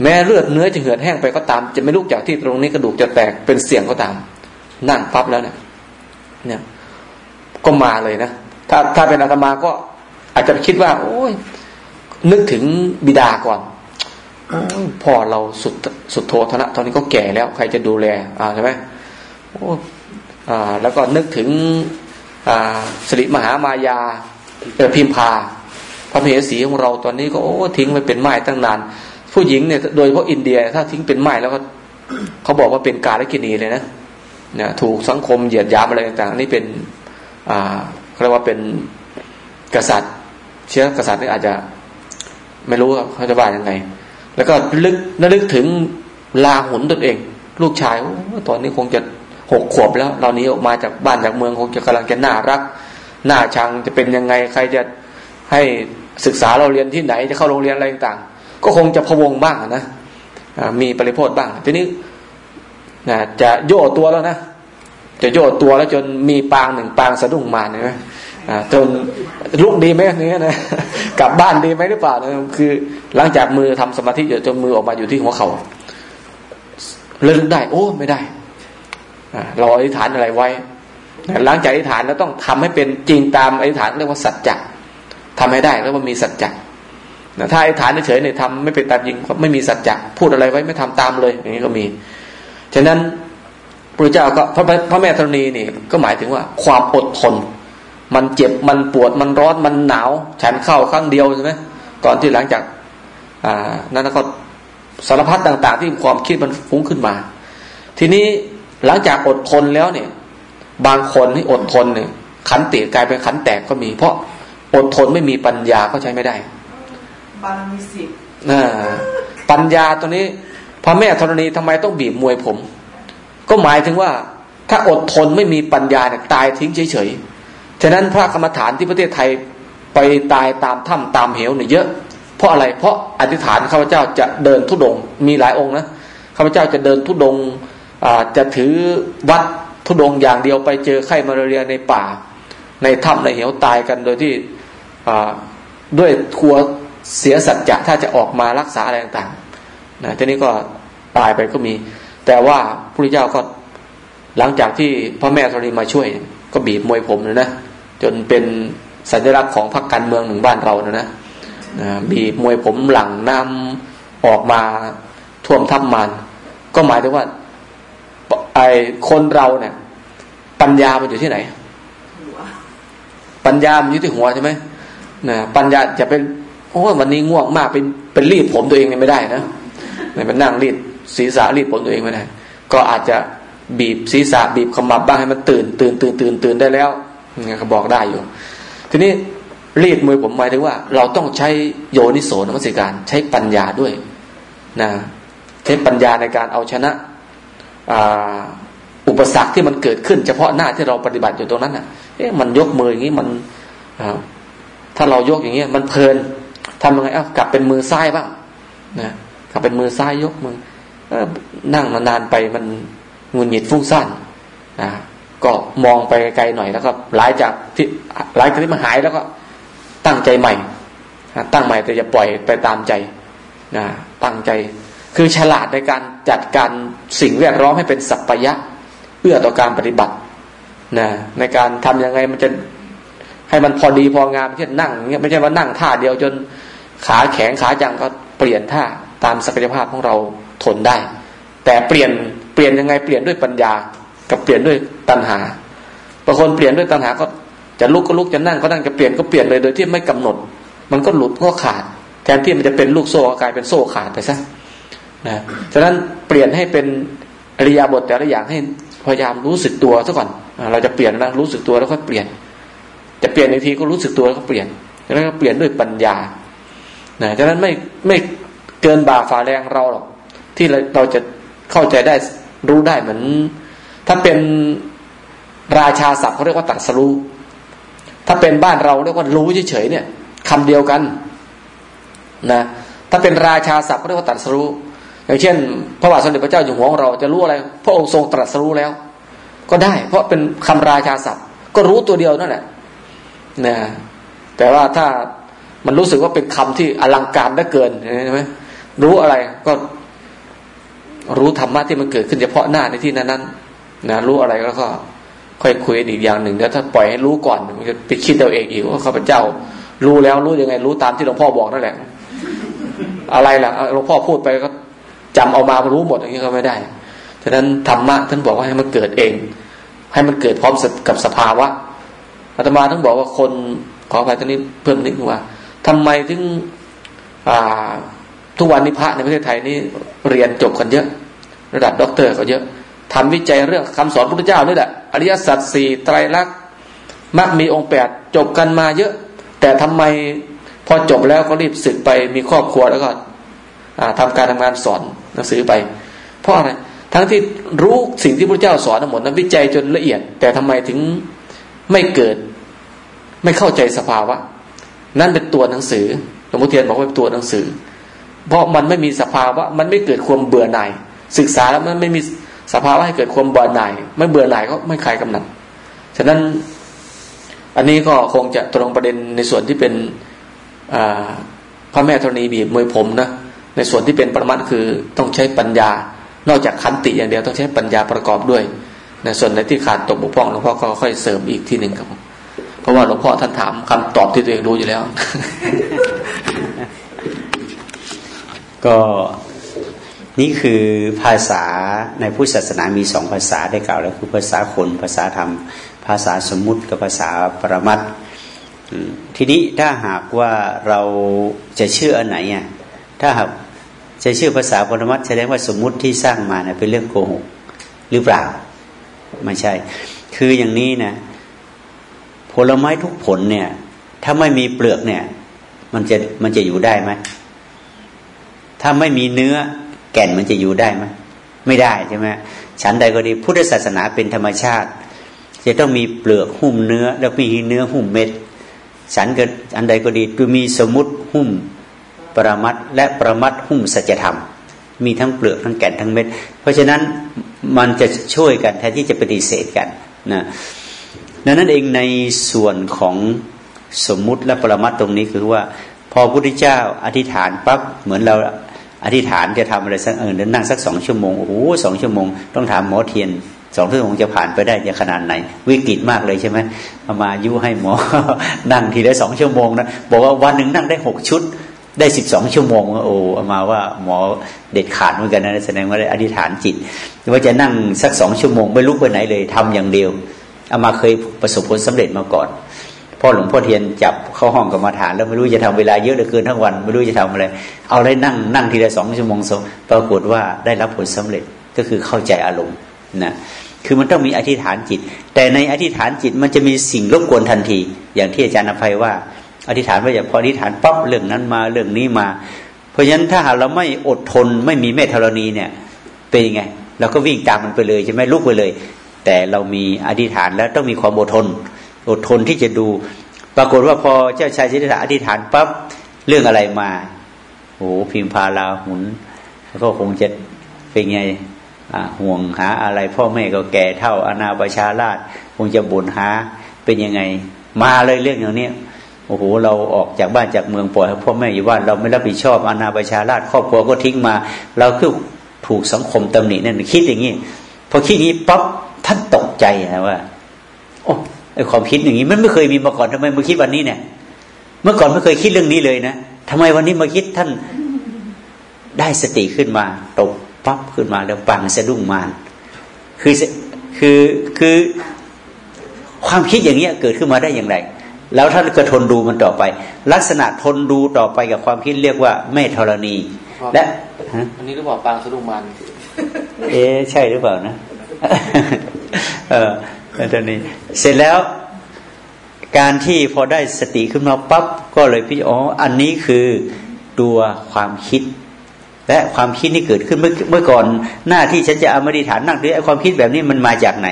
แม้เลือดเนื้อจะเหือดแห้งไปก็ตาม จะไม่ลุกจากที่ตรงนี้กระดูกจะแตกเป็นเสียงก็ตาม นั่งปั๊บแล้วเนี่ยเนี่ยก็มาเลยนะถ้าถ้าเป็นอาตมาก็อาจจะคิดว่า โอ้ย นึกถึงบิดาก่อนพ่อเราสุดสุดโทธนะ ตอนนี้ก็แก่แล้ว ใครจะดูแล อ่าใช่ไหมโอ้อ่า แล้วก็นึกถึง อ่าสิริมหามายาเออพิมพา พระมเหสีของเราตอนนี้ก็โอ้ทิ้งไปเป็นไม้ตั้งนาน ผู้หญิงเนี่ยโดยเฉพาะอินเดีย ถ้าทิ้งเป็นไม้แล้วก็เขาบอกว่าเป็นกาลกินีเลยนะเนี่ยถูกสังคมเหยียดยามอะไรต่างๆนี่เป็นอ่าเรียกว่าเป็นกษัตริย์ เชื้อกษัตริย์นี่อาจจะไม่รู้เขาจะว่ายังไง แล้วก็ลึกนลึกถึงลาหุนตนเอง ลูกชายตอนนี้คงจะหกขวบแล้ว เรานี้ออกมาจากบ้านจากเมืองคงจะกำลังจะน่ารักน่าชังจะเป็นยังไงใครจะให้ศึกษาเราเรียนที่ไหนจะเข้าโรงเรียนอะไรต่าง ก็คงจะพวงบ้างนะมีปริพโทษบ้าง ทีนี้นะจะโย่ตัวแล้วนะจะโย่ตัวแล้วจนมีปางหนึ่งปางสะดุ้งมาเนี่ยจนลุกดีไหมนี่นะกลับบ้านดีไหมหรือเปล่านะคือ หลังจากมือทำสมาธิจนมือออกมาอยู่ที่หัวเขา่าเลิกได้ โอ้ไม่ได้เราอธิษฐานอะไรไว้หลังจากอธิษฐานแล้วต้องทำให้เป็นจริงตามอธิษฐานเรียกว่าสัจจะทำให้ได้แล้วมันมีสัจจะ ถ้าไอธิษฐานเฉยเนี่ยทำไม่เป็นตามจริงไม่มีสัจจะพูดอะไรไว้ไม่ทำตามเลย อย่างนี้ก็มี ฉะนั้นพระเจ้าก็พระพระแม่ธรณีนี่ก็หมายถึงว่า ความอดทน มันเจ็บมันปวดมันร้อนมันหนาว ฉันเข้าครั้งเดียวใช่ไหมตอนที่หลังจาก อ่านั้นก็สารพัดต่าง ๆ ที่ความคิดมันฟุ้งขึ้นมา ทีนี้หลังจากอดทนแล้วเนี่ย บางคนที่อดทนเนี่ยขันติกลายเป็นขันแตกก็มี เพราะอดทนไม่มีปัญญาก็ใช้ไม่ได้ บารมีสิบปัญญาตัวนี้ พระแม่ธรณีทำไมต้องบีบมวยผม ก็หมายถึงว่า ถ้าอดทนไม่มีปัญญาเนี่ยตายทิ้งเฉยๆฉะนั้นพระกรรมฐานที่ประเทศไทยไปตายตามถ้ำตามเหวเนี่ยเยอะ เพราะอะไรเพราะอธิษฐานข้าพเจ้าจะเดินทุดงมีหลายองค์นะข้าพเจ้าจะเดินทุดงจะถือวัดทุดงอย่างเดียวไปเจอไข้มาเรียในป่า ในถ้ำในเหวตายกันโดยที่ด้วยทัว เสียสัจจะถ้าจะออกมารักษาอะไรต่างๆนะทีนี้ก็ตายไปก็มี แต่ว่าพระพุทธเจ้าก็หลังจากที่พระแม่ธรณีมาช่วย ก็บีบมวยผมเลยนะจนเป็นสัญลักษณ์ของพรรคการเมืองหนึ่งบ้านเรานะนะบีบมวยผมหลังน้ำออกมาท่วมทับมัน ก็หมายถึงว่าไอคนเราเนี่ยปัญญามันอยู่ที่ไหนปัญญามันอยู่ที่หัวใช่ไหมนะปัญญาจะเป็น โอ้วันนี้ง่วงมากเป็นเป็นรีดผมตัวเองเนี่ยไม่ได้นะไม่เป็นนั่งรีดศีรษะรีดผมตัวเองไม่ได้ก็อาจจะบีบศีรษะบีบขมับบ้างให้มันตื่น ตื่นตื่นตื่นตื่นได้แล้วเนี่ยเขาบอกได้อยู่ ทีนี้รีดมือผมหมายถึงว่า เราต้องใช้โยนิโสนมัสิการใช้ปัญญาด้วยนะใช้ปัญญาในการเอาชนะอุปสรรคที่มันเกิดขึ้น เฉพาะหน้าที่เราปฏิบัติอยู่ตรงนั้นอะเอ๊ะมันยกมืออย่างนี้มันถ้าเรายกอย่างเงี้ยมันเพลิน ทำยังไงเอ้ากลับเป็นมือซ้ายบ้างนะกลับเป็นมือซ้ายยกมือนั่งนานๆไปมันงุนหงิดฟุ้งซ่านนะก็มองไปไกลหน่อยแล้วก็หลายจากที่หลายจากที่มันหายแล้วก็ตั้งใจใหม่ตั้งใหม่แต่อย่าปล่อยไปตามใจนะตั้งใจ คือฉลาดในการจัดการสิ่งแวดล้อมให้เป็นสัพพยะเอื้อต่อการปฏิบัตินะในการทํำยังไงมันจะให้มันพอดีพองามเช่นนั่งเงี้ยไม่ใช่ว่านั่งท่าเดียวจน ขาแข็งขาจังก็เปลี่ยนท่าตามศักยภาพของเราทนได้ แต่เปลี่ยนเปลี่ยนยังไงเปลี่ยนด้วยปัญญา กับเปลี่ยนด้วยตัณหาบางคนเปลี่ยนด้วยตัณหาก็จะลุกก็ลุกจะนั่งก็นั่งจะเปลี่ยนก็เปลี่ยนเลยโดยที่ไม่กำหนด มันก็หลุดก็ขาด แทนที่มันจะเป็นลูกโซ่กลายเป็นโซ่ขาดไปซะนะฉะนั้นเปลี่ยนให้เป็นอริยาบทแต่ละอย่างให้พยายามรู้สึกตัวซะก่อน เราจะเปลี่ยนนะรู้สึกตัวแล้วก็เปลี่ยน จะเปลี่ยนอีกทีก็รู้สึกตัวแล้วก็เปลี่ยนแล้วก็เปลี่ยนด้วยปัญญา นะฉะนั้นไม่ไม่เกินบ่าฝ่าแรงเราหรอก ที่เราจะเข้าใจได้รู้ได้เหมือน ถ้าเป็นราชาศัพท์เขาเรียกว่าตัดสรู้ถ้าเป็นบ้านเราเรียกว่ารู้เฉยๆเนี่ยคำเดียวกันนะถ้าเป็นราชาศัพท์เขาเรียกว่าตัดสรู้อย่างเช่น พระบาทสมเด็จพระเจ้าอยู่หัวของเราจะรู้อะไร พระองค์ทรงตรัสรู้แล้ว ก็ได้ เพราะเป็นคำราชาศัพท์ ก็รู้ตัวเดียวนั่นแหละนะแต่ว่าถ้า มันรู้สึกว่าเป็นคำที่อลังการได้เกินใช่ไหมรู้อะไรก็รู้ธรรมะที่มันเกิดขึ้นเฉพาะหน้าในที่นั้นนั้นนะรู้อะไรแล้วก็ ค่อยคุยอีกอย่างหนึ่งแล้วถ้าปล่อยให้รู้ก่อนมันจะไปคิดเอาเองอีกว่าข้าพเจ้า รู้แล้วรู้ยังไง รู้ตามที่หลวงพ่อบอกนั่นแหละ อะไรล่ะหลวงพ่อพูดไปก็จำเอามารู้หมดอย่างนี้ก็ไม่ได้ฉะนั้นธรรมะท่านบอกว่าให้มันเกิดเอง ให้มันเกิดพร้อมกับสภาวะอาตมาทั้งบอกว่าคนขออภัยตอนนี้เพิ่มนิดนึงว่า ทำไมถึงทุกวันนี้พระในประเทศไทยนี่เรียนจบกันเยอะ ระดับด็อกเตอร์ก็เยอะทำวิจัยเรื่องคำสอนพระพุทธเจ้านี่แหละอริยสัจสี่ไตรลักษณ์มักมีองค์แปดจบกันมาเยอะ แต่ทำไมพอจบแล้วก็รีบสึกไปมีครอบครัวแล้วก็ทำการทำงานสอนหนังสือไป เพราะอะไรทั้งที่รู้สิ่งที่พระเจ้าสอนทั้งหมดนั้นวิจัยจนละเอียด แต่ทำไมถึงไม่เกิด ไม่เข้าใจสภาวะ นั่นเป็นตัวหนังสือหลวงพ่อเทียนบอกว่าเป็นตัวหนังสือ เพราะมันไม่มีสภาวะมันไม่เกิดความเบื่อหน่าย ศึกษาแล้วมันไม่มีสภาวะให้เกิดความเบื่อหน่าย ไม่เบื่อหน่ายก็ไม่คลายกำหนัดฉะนั้นอันนี้ก็คงจะตรงประเด็นในส่วนที่เป็นพระแม่ธรณีบีบมวยผมนะในส่วนที่เป็นปรมัตคือต้องใช้ปัญญา นอกจากขันติอย่างเดียวต้องใช้ปัญญาประกอบด้วย ในส่วนในที่ขาดตกบกพร่องหลวงพ่อก็ค่อยเสริมอีกทีหนึ่งครับผม เพราะว่าหลวงพ่อท่านถามคำตอบที่ตัวเองรู้อยู่แล้ว ก็นี่คือภาษาในพุทธศาสนามีสองภาษาได้กล่าวแล้วคือภาษาคนภาษาธรรม ภาษาสมมุติกับภาษาปรมัตทีนี้ถ้าหากว่าเราจะเชื่ออันไหนอะถ้าหากจะเชื่อภาษาปรมัตแสดงว่าสมมุติที่สร้างมาเนะเป็นเรื่องโกหกหรือเปล่าไม่ใช่ คืออย่างนี้นะ ผลไม้ทุกผลเนี่ย ถ้าไม่มีเปลือกเนี่ย มันจะมันจะอยู่ได้ไหมถ้าไม่มีเนื้อแก่นมันจะอยู่ได้ไหมไม่ได้ใช่ไหมฉันใดก็ดีพุทธศาสนาเป็นธรรมชาติ จะต้องมีเปลือกหุ้มเนื้อ แล้วมีเนื้อหุ้มเม็ดฉันก็อันใดก็ดีคือมีสมมติหุ้มปรมัตและปรมัตหุ้มสัจธรรม มีทั้งเปลือกทั้งแก่นทั้งเม็ด เพราะฉะนั้นมันจะช่วยกันแทนที่จะปฏิเสธกันนะ ดังนั้นเองในส่วนของสมมุติและปรมัตตรงนี้คือว่า พอพระพุทธเจ้าอธิษฐานปั๊บเหมือนเราอธิษฐานจะทำอะไรสักเออเดินนั่งสักสองชั่วโมงโอ้โหสองชั่วโมง ต้องถามหมอเทียนสองชั่วโมงจะผ่านไปได้จะขนาดไหน วิกฤตมากเลยใช่ไหมเอามายุให้หมอ นั่งทีได้สองชั่วโมงนะบอกว่าวันหนึ่งนั่งได้หกชุด ได้สิบสองชั่วโมงโอ้เอามาว่าหมอเด็ดขาดเหมือนกันนะแสดงว่าได้อธิษฐานจิตว่าจะนั่งสักสองชั่วโมง ไม่ลุกไปไหนเลยทำอย่างเดียว อามาเคยประสบผลสำเร็จมาก่อนพ่อหลวงพ่อเทียนจับเข้าห้องกรรมาฐานแล้วไม่รู้จะทำเวลาเยอะเหลือเกินทั้งวันไม่รู้จะทำอะไร เอาได้นั่งนั่งทีละสองชั่วโมงปรากฏว่าได้รับผลสำเร็จก็คือเข้าใจอารมณ์นะคือมันต้องมีอธิษฐานจิต แต่ในอธิษฐานจิตมันจะมีสิ่งรบกวนทันที อย่างที่อาจารย์อภัยว่า อธิษฐานว่าอย่าพออธิษฐานปั๊บเรื่องนั้นมาเรื่องนี้มา เพราะฉะนั้นถ้าหากเราไม่อดทนไม่มีเมตตารณีเนี่ยเป็นยังไงเราก็วิ่งตามมันไปเลยใช่ไหมลุกไปเลย แต่เรามีอธิษฐานแล้วต้องมีความอดทน อดทนที่จะดู ปรากฏว่าพอเจ้าชายสิทธัตถะอธิษฐานปั๊บเรื่องอะไรมาโอ้พิมพาลาหุนก็คงจะเป็นไงห่วงหาอะไร พ่อแม่ก็แก่เท่าอนาประชาราชคงจะบ่นหาเป็นยังไง มาเลยเรื่องอย่างนี้โอ้โหเราออกจากบ้านจากเมืองปล่อยพ่อแม่อยู่บ้านเราไม่รับผิดชอบอนาประชาราชครอบครัวก็ทิ้งมา เราคือถูกสังคมตำหนินั่นคิดอย่างนี้พอคิดนี้ปั๊บ ท่านตกใจนะว่าโอ้ไอความคิดอย่างนี้ มันไม่เคยมีมาก่อนทำไมมาคิดวันนี้เนี่ย เมื่อก่อนไม่เคยคิดเรื่องนี้เลยนะทำไมวันนี้มาคิดท่านได้สติขึ้นมาตกปั๊บขึ้นมาแล้วปังสะดุ้งมาคือคือคือความคิดอย่างเนี้ยเกิดขึ้นมาได้อย่างไร แล้วท่านก็ทนดูมันต่อไป ลักษณะทนดูต่อไปกับความคิดเรียกว่าไม่ธรณี และอันนี้หรือเปล่าปังสะดุ้งมันเอ๊ใช่หรือเปล่านะ เออตอนนี้ เสร็จแล้ว การที่พอได้สติขึ้นมาปั๊บก็เลยพี่อ๋ออันนี้คือตัวความคิด และความคิดที่เกิดขึ้นเมื่อเมื่อก่อนหน้าที่ฉันจะเอามาดิฐานนั่งด้วยไอ้ความคิดแบบนี้มันมาจากไหน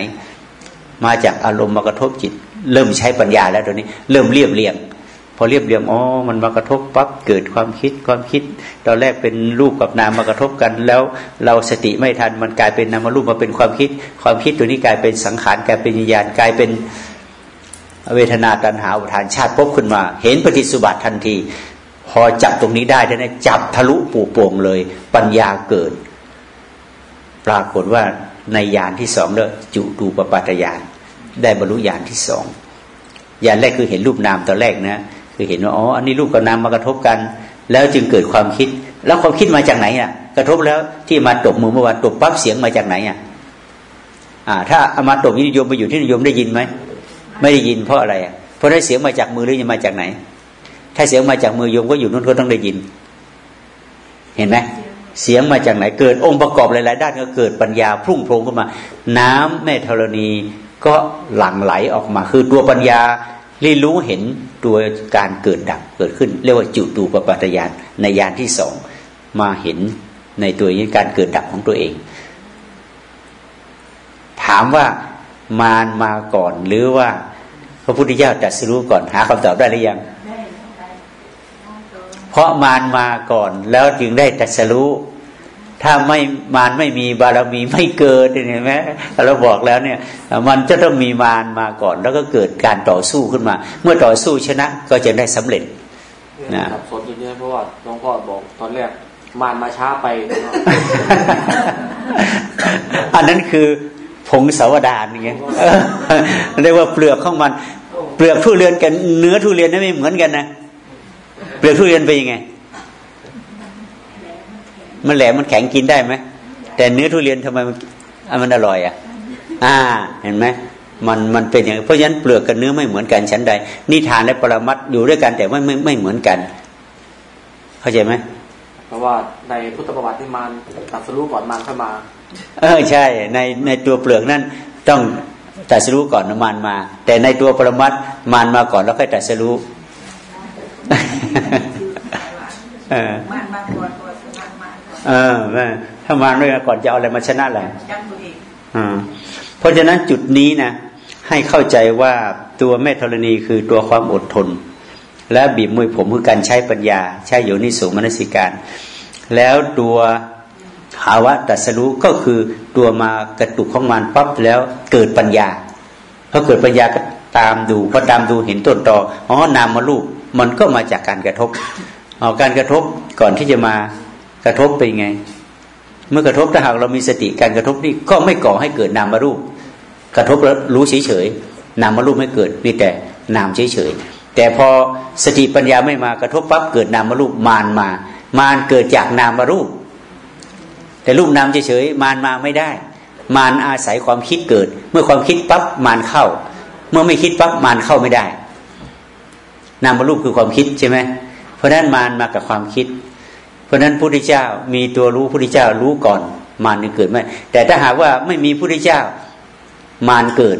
มาจากอารมณ์มากระทบจิต เริ่มใช้ปัญญาแล้วตอนนี้ เริ่มเรียบเรียง พอเรียบเรียงอ๋อมันมากระทบปั๊บเกิดความคิดความคิดตอนแรกเป็นรูปกับนามมากระทบกัน แล้วเราสติไม่ทันมันกลายเป็นนามรูปมาเป็นความคิด ความคิดตัวนี้กลายเป็นสังขารกลายเป็นวิญาณกลายเป็นเวทนาตัณหาอุทานชาติพบขึ้นมา เห็นปฏิสุบัติทันที พอจับตรงนี้ได้ท่านจับทะลุปูโป่งเลย ปัญญาเกิด ปรากฏว่าในยานที่สองเนอะจุดูปปัตยาน ได้บรรลุยานที่สองยานแรกคือเห็นรูปนามตอนแรกนะ คือเห็นว่าอ๋ออันนี้รูปกับนามมากระทบกัน แล้วจึงเกิดความคิด แล้วความคิดมาจากไหนอะ กระทบแล้วที่มาตบมือเมื่อวานตบปั๊บเสียงมาจากไหนอะอ่า ถ้าเอามาตบนิยมไปอยู่ที่นิยมได้ยินไหมไม่ได้ยินเพราะอะไรอะเพราะได้เสียงมาจากมือหรือมาจากไหน ถ้าเสียงมาจากมือโยมก็อยู่นู้นก็ต้องได้ยิน เห็นไหมเสียงมาจากไหนเกิดองค์ประกอบหลาย ๆ ด้านก็เกิดปัญญาพุ่งโพลงขึ้นมา น้ำแม่ธรณีก็หลั่งไหลออกมา คือตัวปัญญา เรียนรู้เห็นตัวการเกิดดับเกิดขึ้น เรียกว่าจุตูปปัตยานในยานที่สองมาเห็นในตัวนี้การเกิดดับของตัวเอง ถามว่ามารมาก่อนหรือว่าพระพุทธเจ้าตรัสรู้ก่อนหาคำตอบได้หรือยัง เพราะมารมาก่อนแล้วจึงได้ตรัสรู้ ถ้าไม่มารไม่มีบารมีไม่เกิดเห็นไหมเราบอกแล้วเนี่ย มันจะต้องมีมารมาก่อน แล้วก็เกิดการต่อสู้ขึ้นมา เมื่อต่อสู้ชนะก็จะได้สำเร็จนะสนอยู่เนี่ยเพราะว่าหลวงพ่อบอกตอนแรกมารมาช้าไป อันนั้นคือผงสาวดานไงเรียกว่าเปลือกของมัน เปลือกทุเรียนกันเนื้อทุเรียนนั้นไม่เหมือนกันนะเปลือกทุเรียนเป็นยังไง มันแหลมมันแข็งกินได้ไหมแต่เนื้อทุเรียนทำไมมันมันอร่อยอะ อ่า เห็นไหมมันมันเป็นอย่างเพราะฉะนั้นเปลือกกับเนื้อไม่เหมือนกันชั้นใด นิทานและปรมัตอยู่ด้วยกันแต่ว่าไม่ไม่เหมือนกัน เข้าใจไหมเพราะว่าในพุทธประวัติที่มันตัดสรู้ก่อนมันเข้ามา เออใช่ ในในตัวเปลือกนั่นต้องตัดสรู้ก่อนน้ำมันมา แต่ในตัวปรมัตมันมาก่อนแล้วค่อยตัดสรู้เออมันมาก่อน เออถ้ามาด้วยก่อนจะเอาอะไรมาชนะแหละเพราะฉะนั้นจุดนี้นะให้เข้าใจว่าตัวแม่ธรณีคือตัวความอดทน และบีบมวยผมคือการใช้ปัญญา ใช้โยนิสูมนสิการ แล้วตัวภาวะตัสรู้ก็คือตัวมากระตุกของมันปั๊บแล้วเกิดปัญญาพอเกิดปัญญาก็ตามดูพอตามดูเห็นต้นตออ๋อนามาลูกมันก็มาจากการกระทบเอาการกระทบก่อนที่จะมา กระทบไปไง เมื่อกระทบถ้าหากเรามีสติการกระทบนี่ก็ไม่ก่อให้เกิดนามารูป กระทบแล้วรู้เฉยๆนามารูปไม่เกิดมีแต่นามเฉยๆแต่พอสติปัญญาไม่มากระทบปั๊บเกิดนามารูปมานมา มานเกิดจากนามารูป แต่รูปนามเฉยๆมานมาไม่ได้ มานอาศัยความคิดเกิด เมื่อความคิดปั๊บมานเข้า เมื่อไม่คิดปั๊บมานเข้าไม่ได้ นามารูปคือความคิดใช่ไหมเพราะนั้นมานมากับความคิด เพราะนั้นพุทธเจ้ามีตัวรู้พุทธเจ้ารู้ก่อนมารเกิดไหมแต่ถ้าหากว่าไม่มีพุทธเจ้ามารเกิด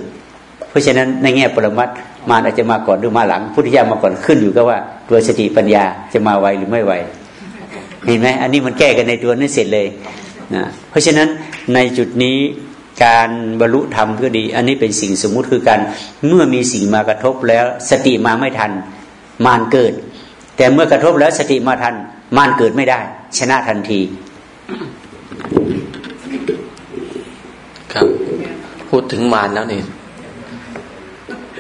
เพราะฉะนั้นในแง่ปรมัตมารอาจจะมาก่อนหรือมาหลังพุทธเจ้ามาก่อนขึ้นอยู่กับว่าตัวสติปัญญาจะมาไวหรือไม่ไวเห็นไหมอันนี้มันแก้กันในตัวนั้นเสร็จเลยนะเพราะฉะนั้นในจุดนี้การบรรลุธรรมก็ดี อันนี้เป็นสิ่งสมมุติคือการเมื่อมีสิ่งมากระทบแล้ว สติมาไม่ทัน มารเกิด แต่เมื่อกระทบแล้วสติมาทัน มารเกิดไม่ได้ ชนะทันที ครับ พูดถึงมารแล้วนี่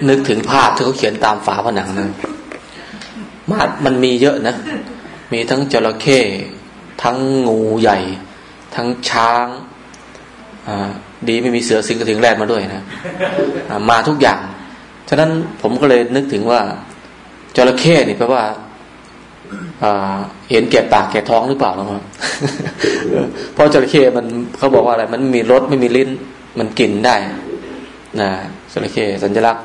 นึกถึงภาพที่เขาเขียนตามฝาผนังนะมารมันมีเยอะนะ มีทั้งจระเข้ทั้งงูใหญ่ ทั้งช้างดีไม่มีเสือสิงกระทิงแรดมาด้วยนะมาทุกอย่าง ฉะนั้นผมก็เลยนึกถึงว่าจระเข้นี่แปลว่า เห็นเก็บปากแก่ท้องหรือเปล่านะครับเพราะจระเข้มันเขาบอกว่าอะไร มันมีรสไม่มีลิ้น มันกินได้นะจระเข้สัญลักษณ์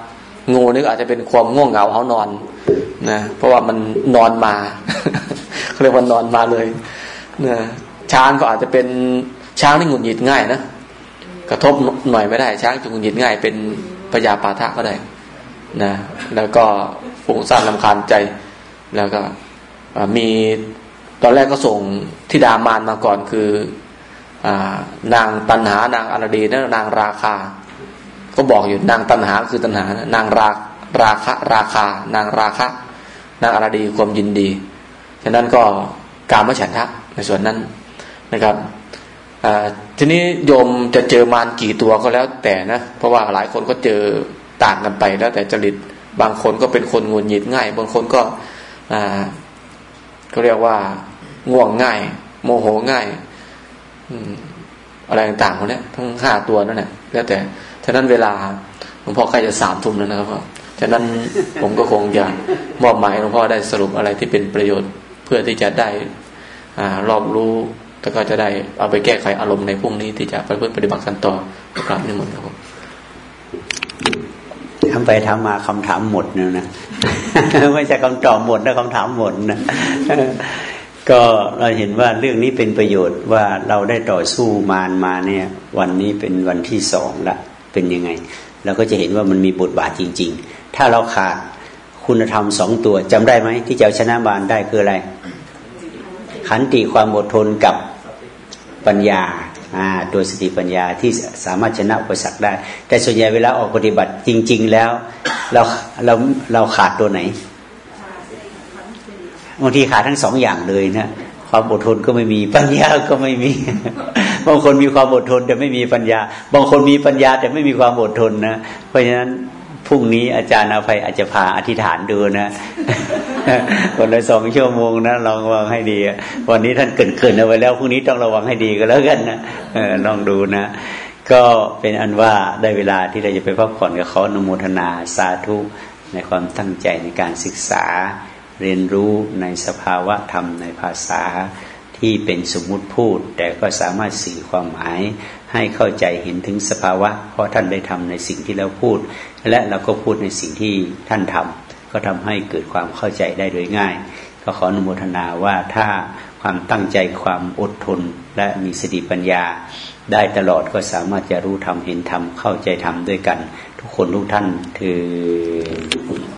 งูนี่อาจจะเป็นความง่วงเหงาเขานอนนะเพราะว่ามันนอนมาเขาเรียกว่านอนมาเลยนะช้างก็อาจจะเป็นช้างที่หงุดหงิดง่ายนะกระทบหน่อยไม่ได้ ช้างจะหงุดหงิดง่าย เป็นพยาปาทะก็ได้นะแล้วก็ฟุ้งซ่านลำคาญใจแล้วก็ มีตอนแรกก็ส่งทิดามานมาก่อนคือนางตันหานางอารดีและนางราคา ก็บอกอยู่นางตันหาคือตันหานางราราคะราคา นางราคะนางอารดีความยินดี ฉะนั้นก็การมฉันทะในส่วนนั้นนะครับทีนี้โยมจะเจอมารกี่ตัวก็แล้วแต่นะ เพราะว่าหลายคนก็เจอต่างกันไปแล้วแต่จริตบางคนก็เป็นคนงุนหงิดง่าย บางคนก็ เขาเรียกว่าง่วงง่าย โมโหง่ายอะไรต่างๆพวกนี้ทั้งห้าตัวนั่นแหละแล้วแต่ฉะนั้นเวลาหลวงพ่อใกล้จะสามทุ่มแล้วนะครับฉะนั้นผมก็คงจะมอบหมายหลวงพ่อได้สรุปอะไรที่เป็นประโยชน์เพื่อที่จะได้รอบรู้แล้วก็จะได้เอาไปแก้ไขอารมณ์ในพรุ่งนี้ที่จะไปเพื่อปฏิบัติกันต่อกลับนิมนต์ครับผม ทำไปทำมาคำถามหมดเนี่ยนะไม่ใช่คำตอบหมดนะคำถามหมดนะก็เราเห็นว่าเรื่องนี้เป็นประโยชน์ว่าเราได้ต่อสู้มารมาเนี่ย วันนี้เป็นวันที่สองละเป็นยังไงเราก็จะเห็นว่ามันมีบทบาทจริง ๆ ถ้าเราขาดคุณธรรมสองตัวจำได้ไหมที่จะชนะมารได้คืออะไร ขันติความอดทนกับปัญญา ตัวสติปัญญาที่สามารถชนะอุปสรรคได้ แต่ส่วนใหญ่เวลาออกปฏิบัติจริง ๆ แล้ว เราเราเราขาดตัวไหนบางทีขาดทั้งสองอย่างเลยนะความอดทนก็ไม่มีปัญญาก็ไม่มี บางคนมีความอดทนแต่ไม่มีปัญญา บางคนมีปัญญาแต่ไม่มีความอดทนนะ เพราะฉะนั้น พรุ่งนี้อาจารย์อาภัยอาจจะพาอธิษฐานดูนะคนละสองชั่วโมงนะลองระวังให้ดี วันนี้ท่านเกินเกินเอาไว้แล้วพรุ่งนี้ต้องระวังให้ดีก็แล้วกันนะลองดูนะ ก็เป็นอันว่าได้เวลาที่เราจะไปพักผ่อนกับเขานโมทนาสาธุในความตั้งใจในการศึกษา เรียนรู้ในสภาวะธรรมในภาษาที่เป็นสมมุติพูด แต่ก็สามารถสื่อความหมาย ให้เข้าใจเห็นถึงสภาวะ เพราะท่านได้ทำในสิ่งที่เราพูด และเราก็พูดในสิ่งที่ท่านทำก็ทำให้เกิดความเข้าใจได้โดยง่าย ก็ขออนุโมทนาว่าถ้าความตั้งใจความอดทน และมีสติปัญญา ได้ตลอดก็สามารถจะรู้ธรรมเห็นธรรมเข้าใจธรรมด้วยกัน ทุกคนทุกท่านคือ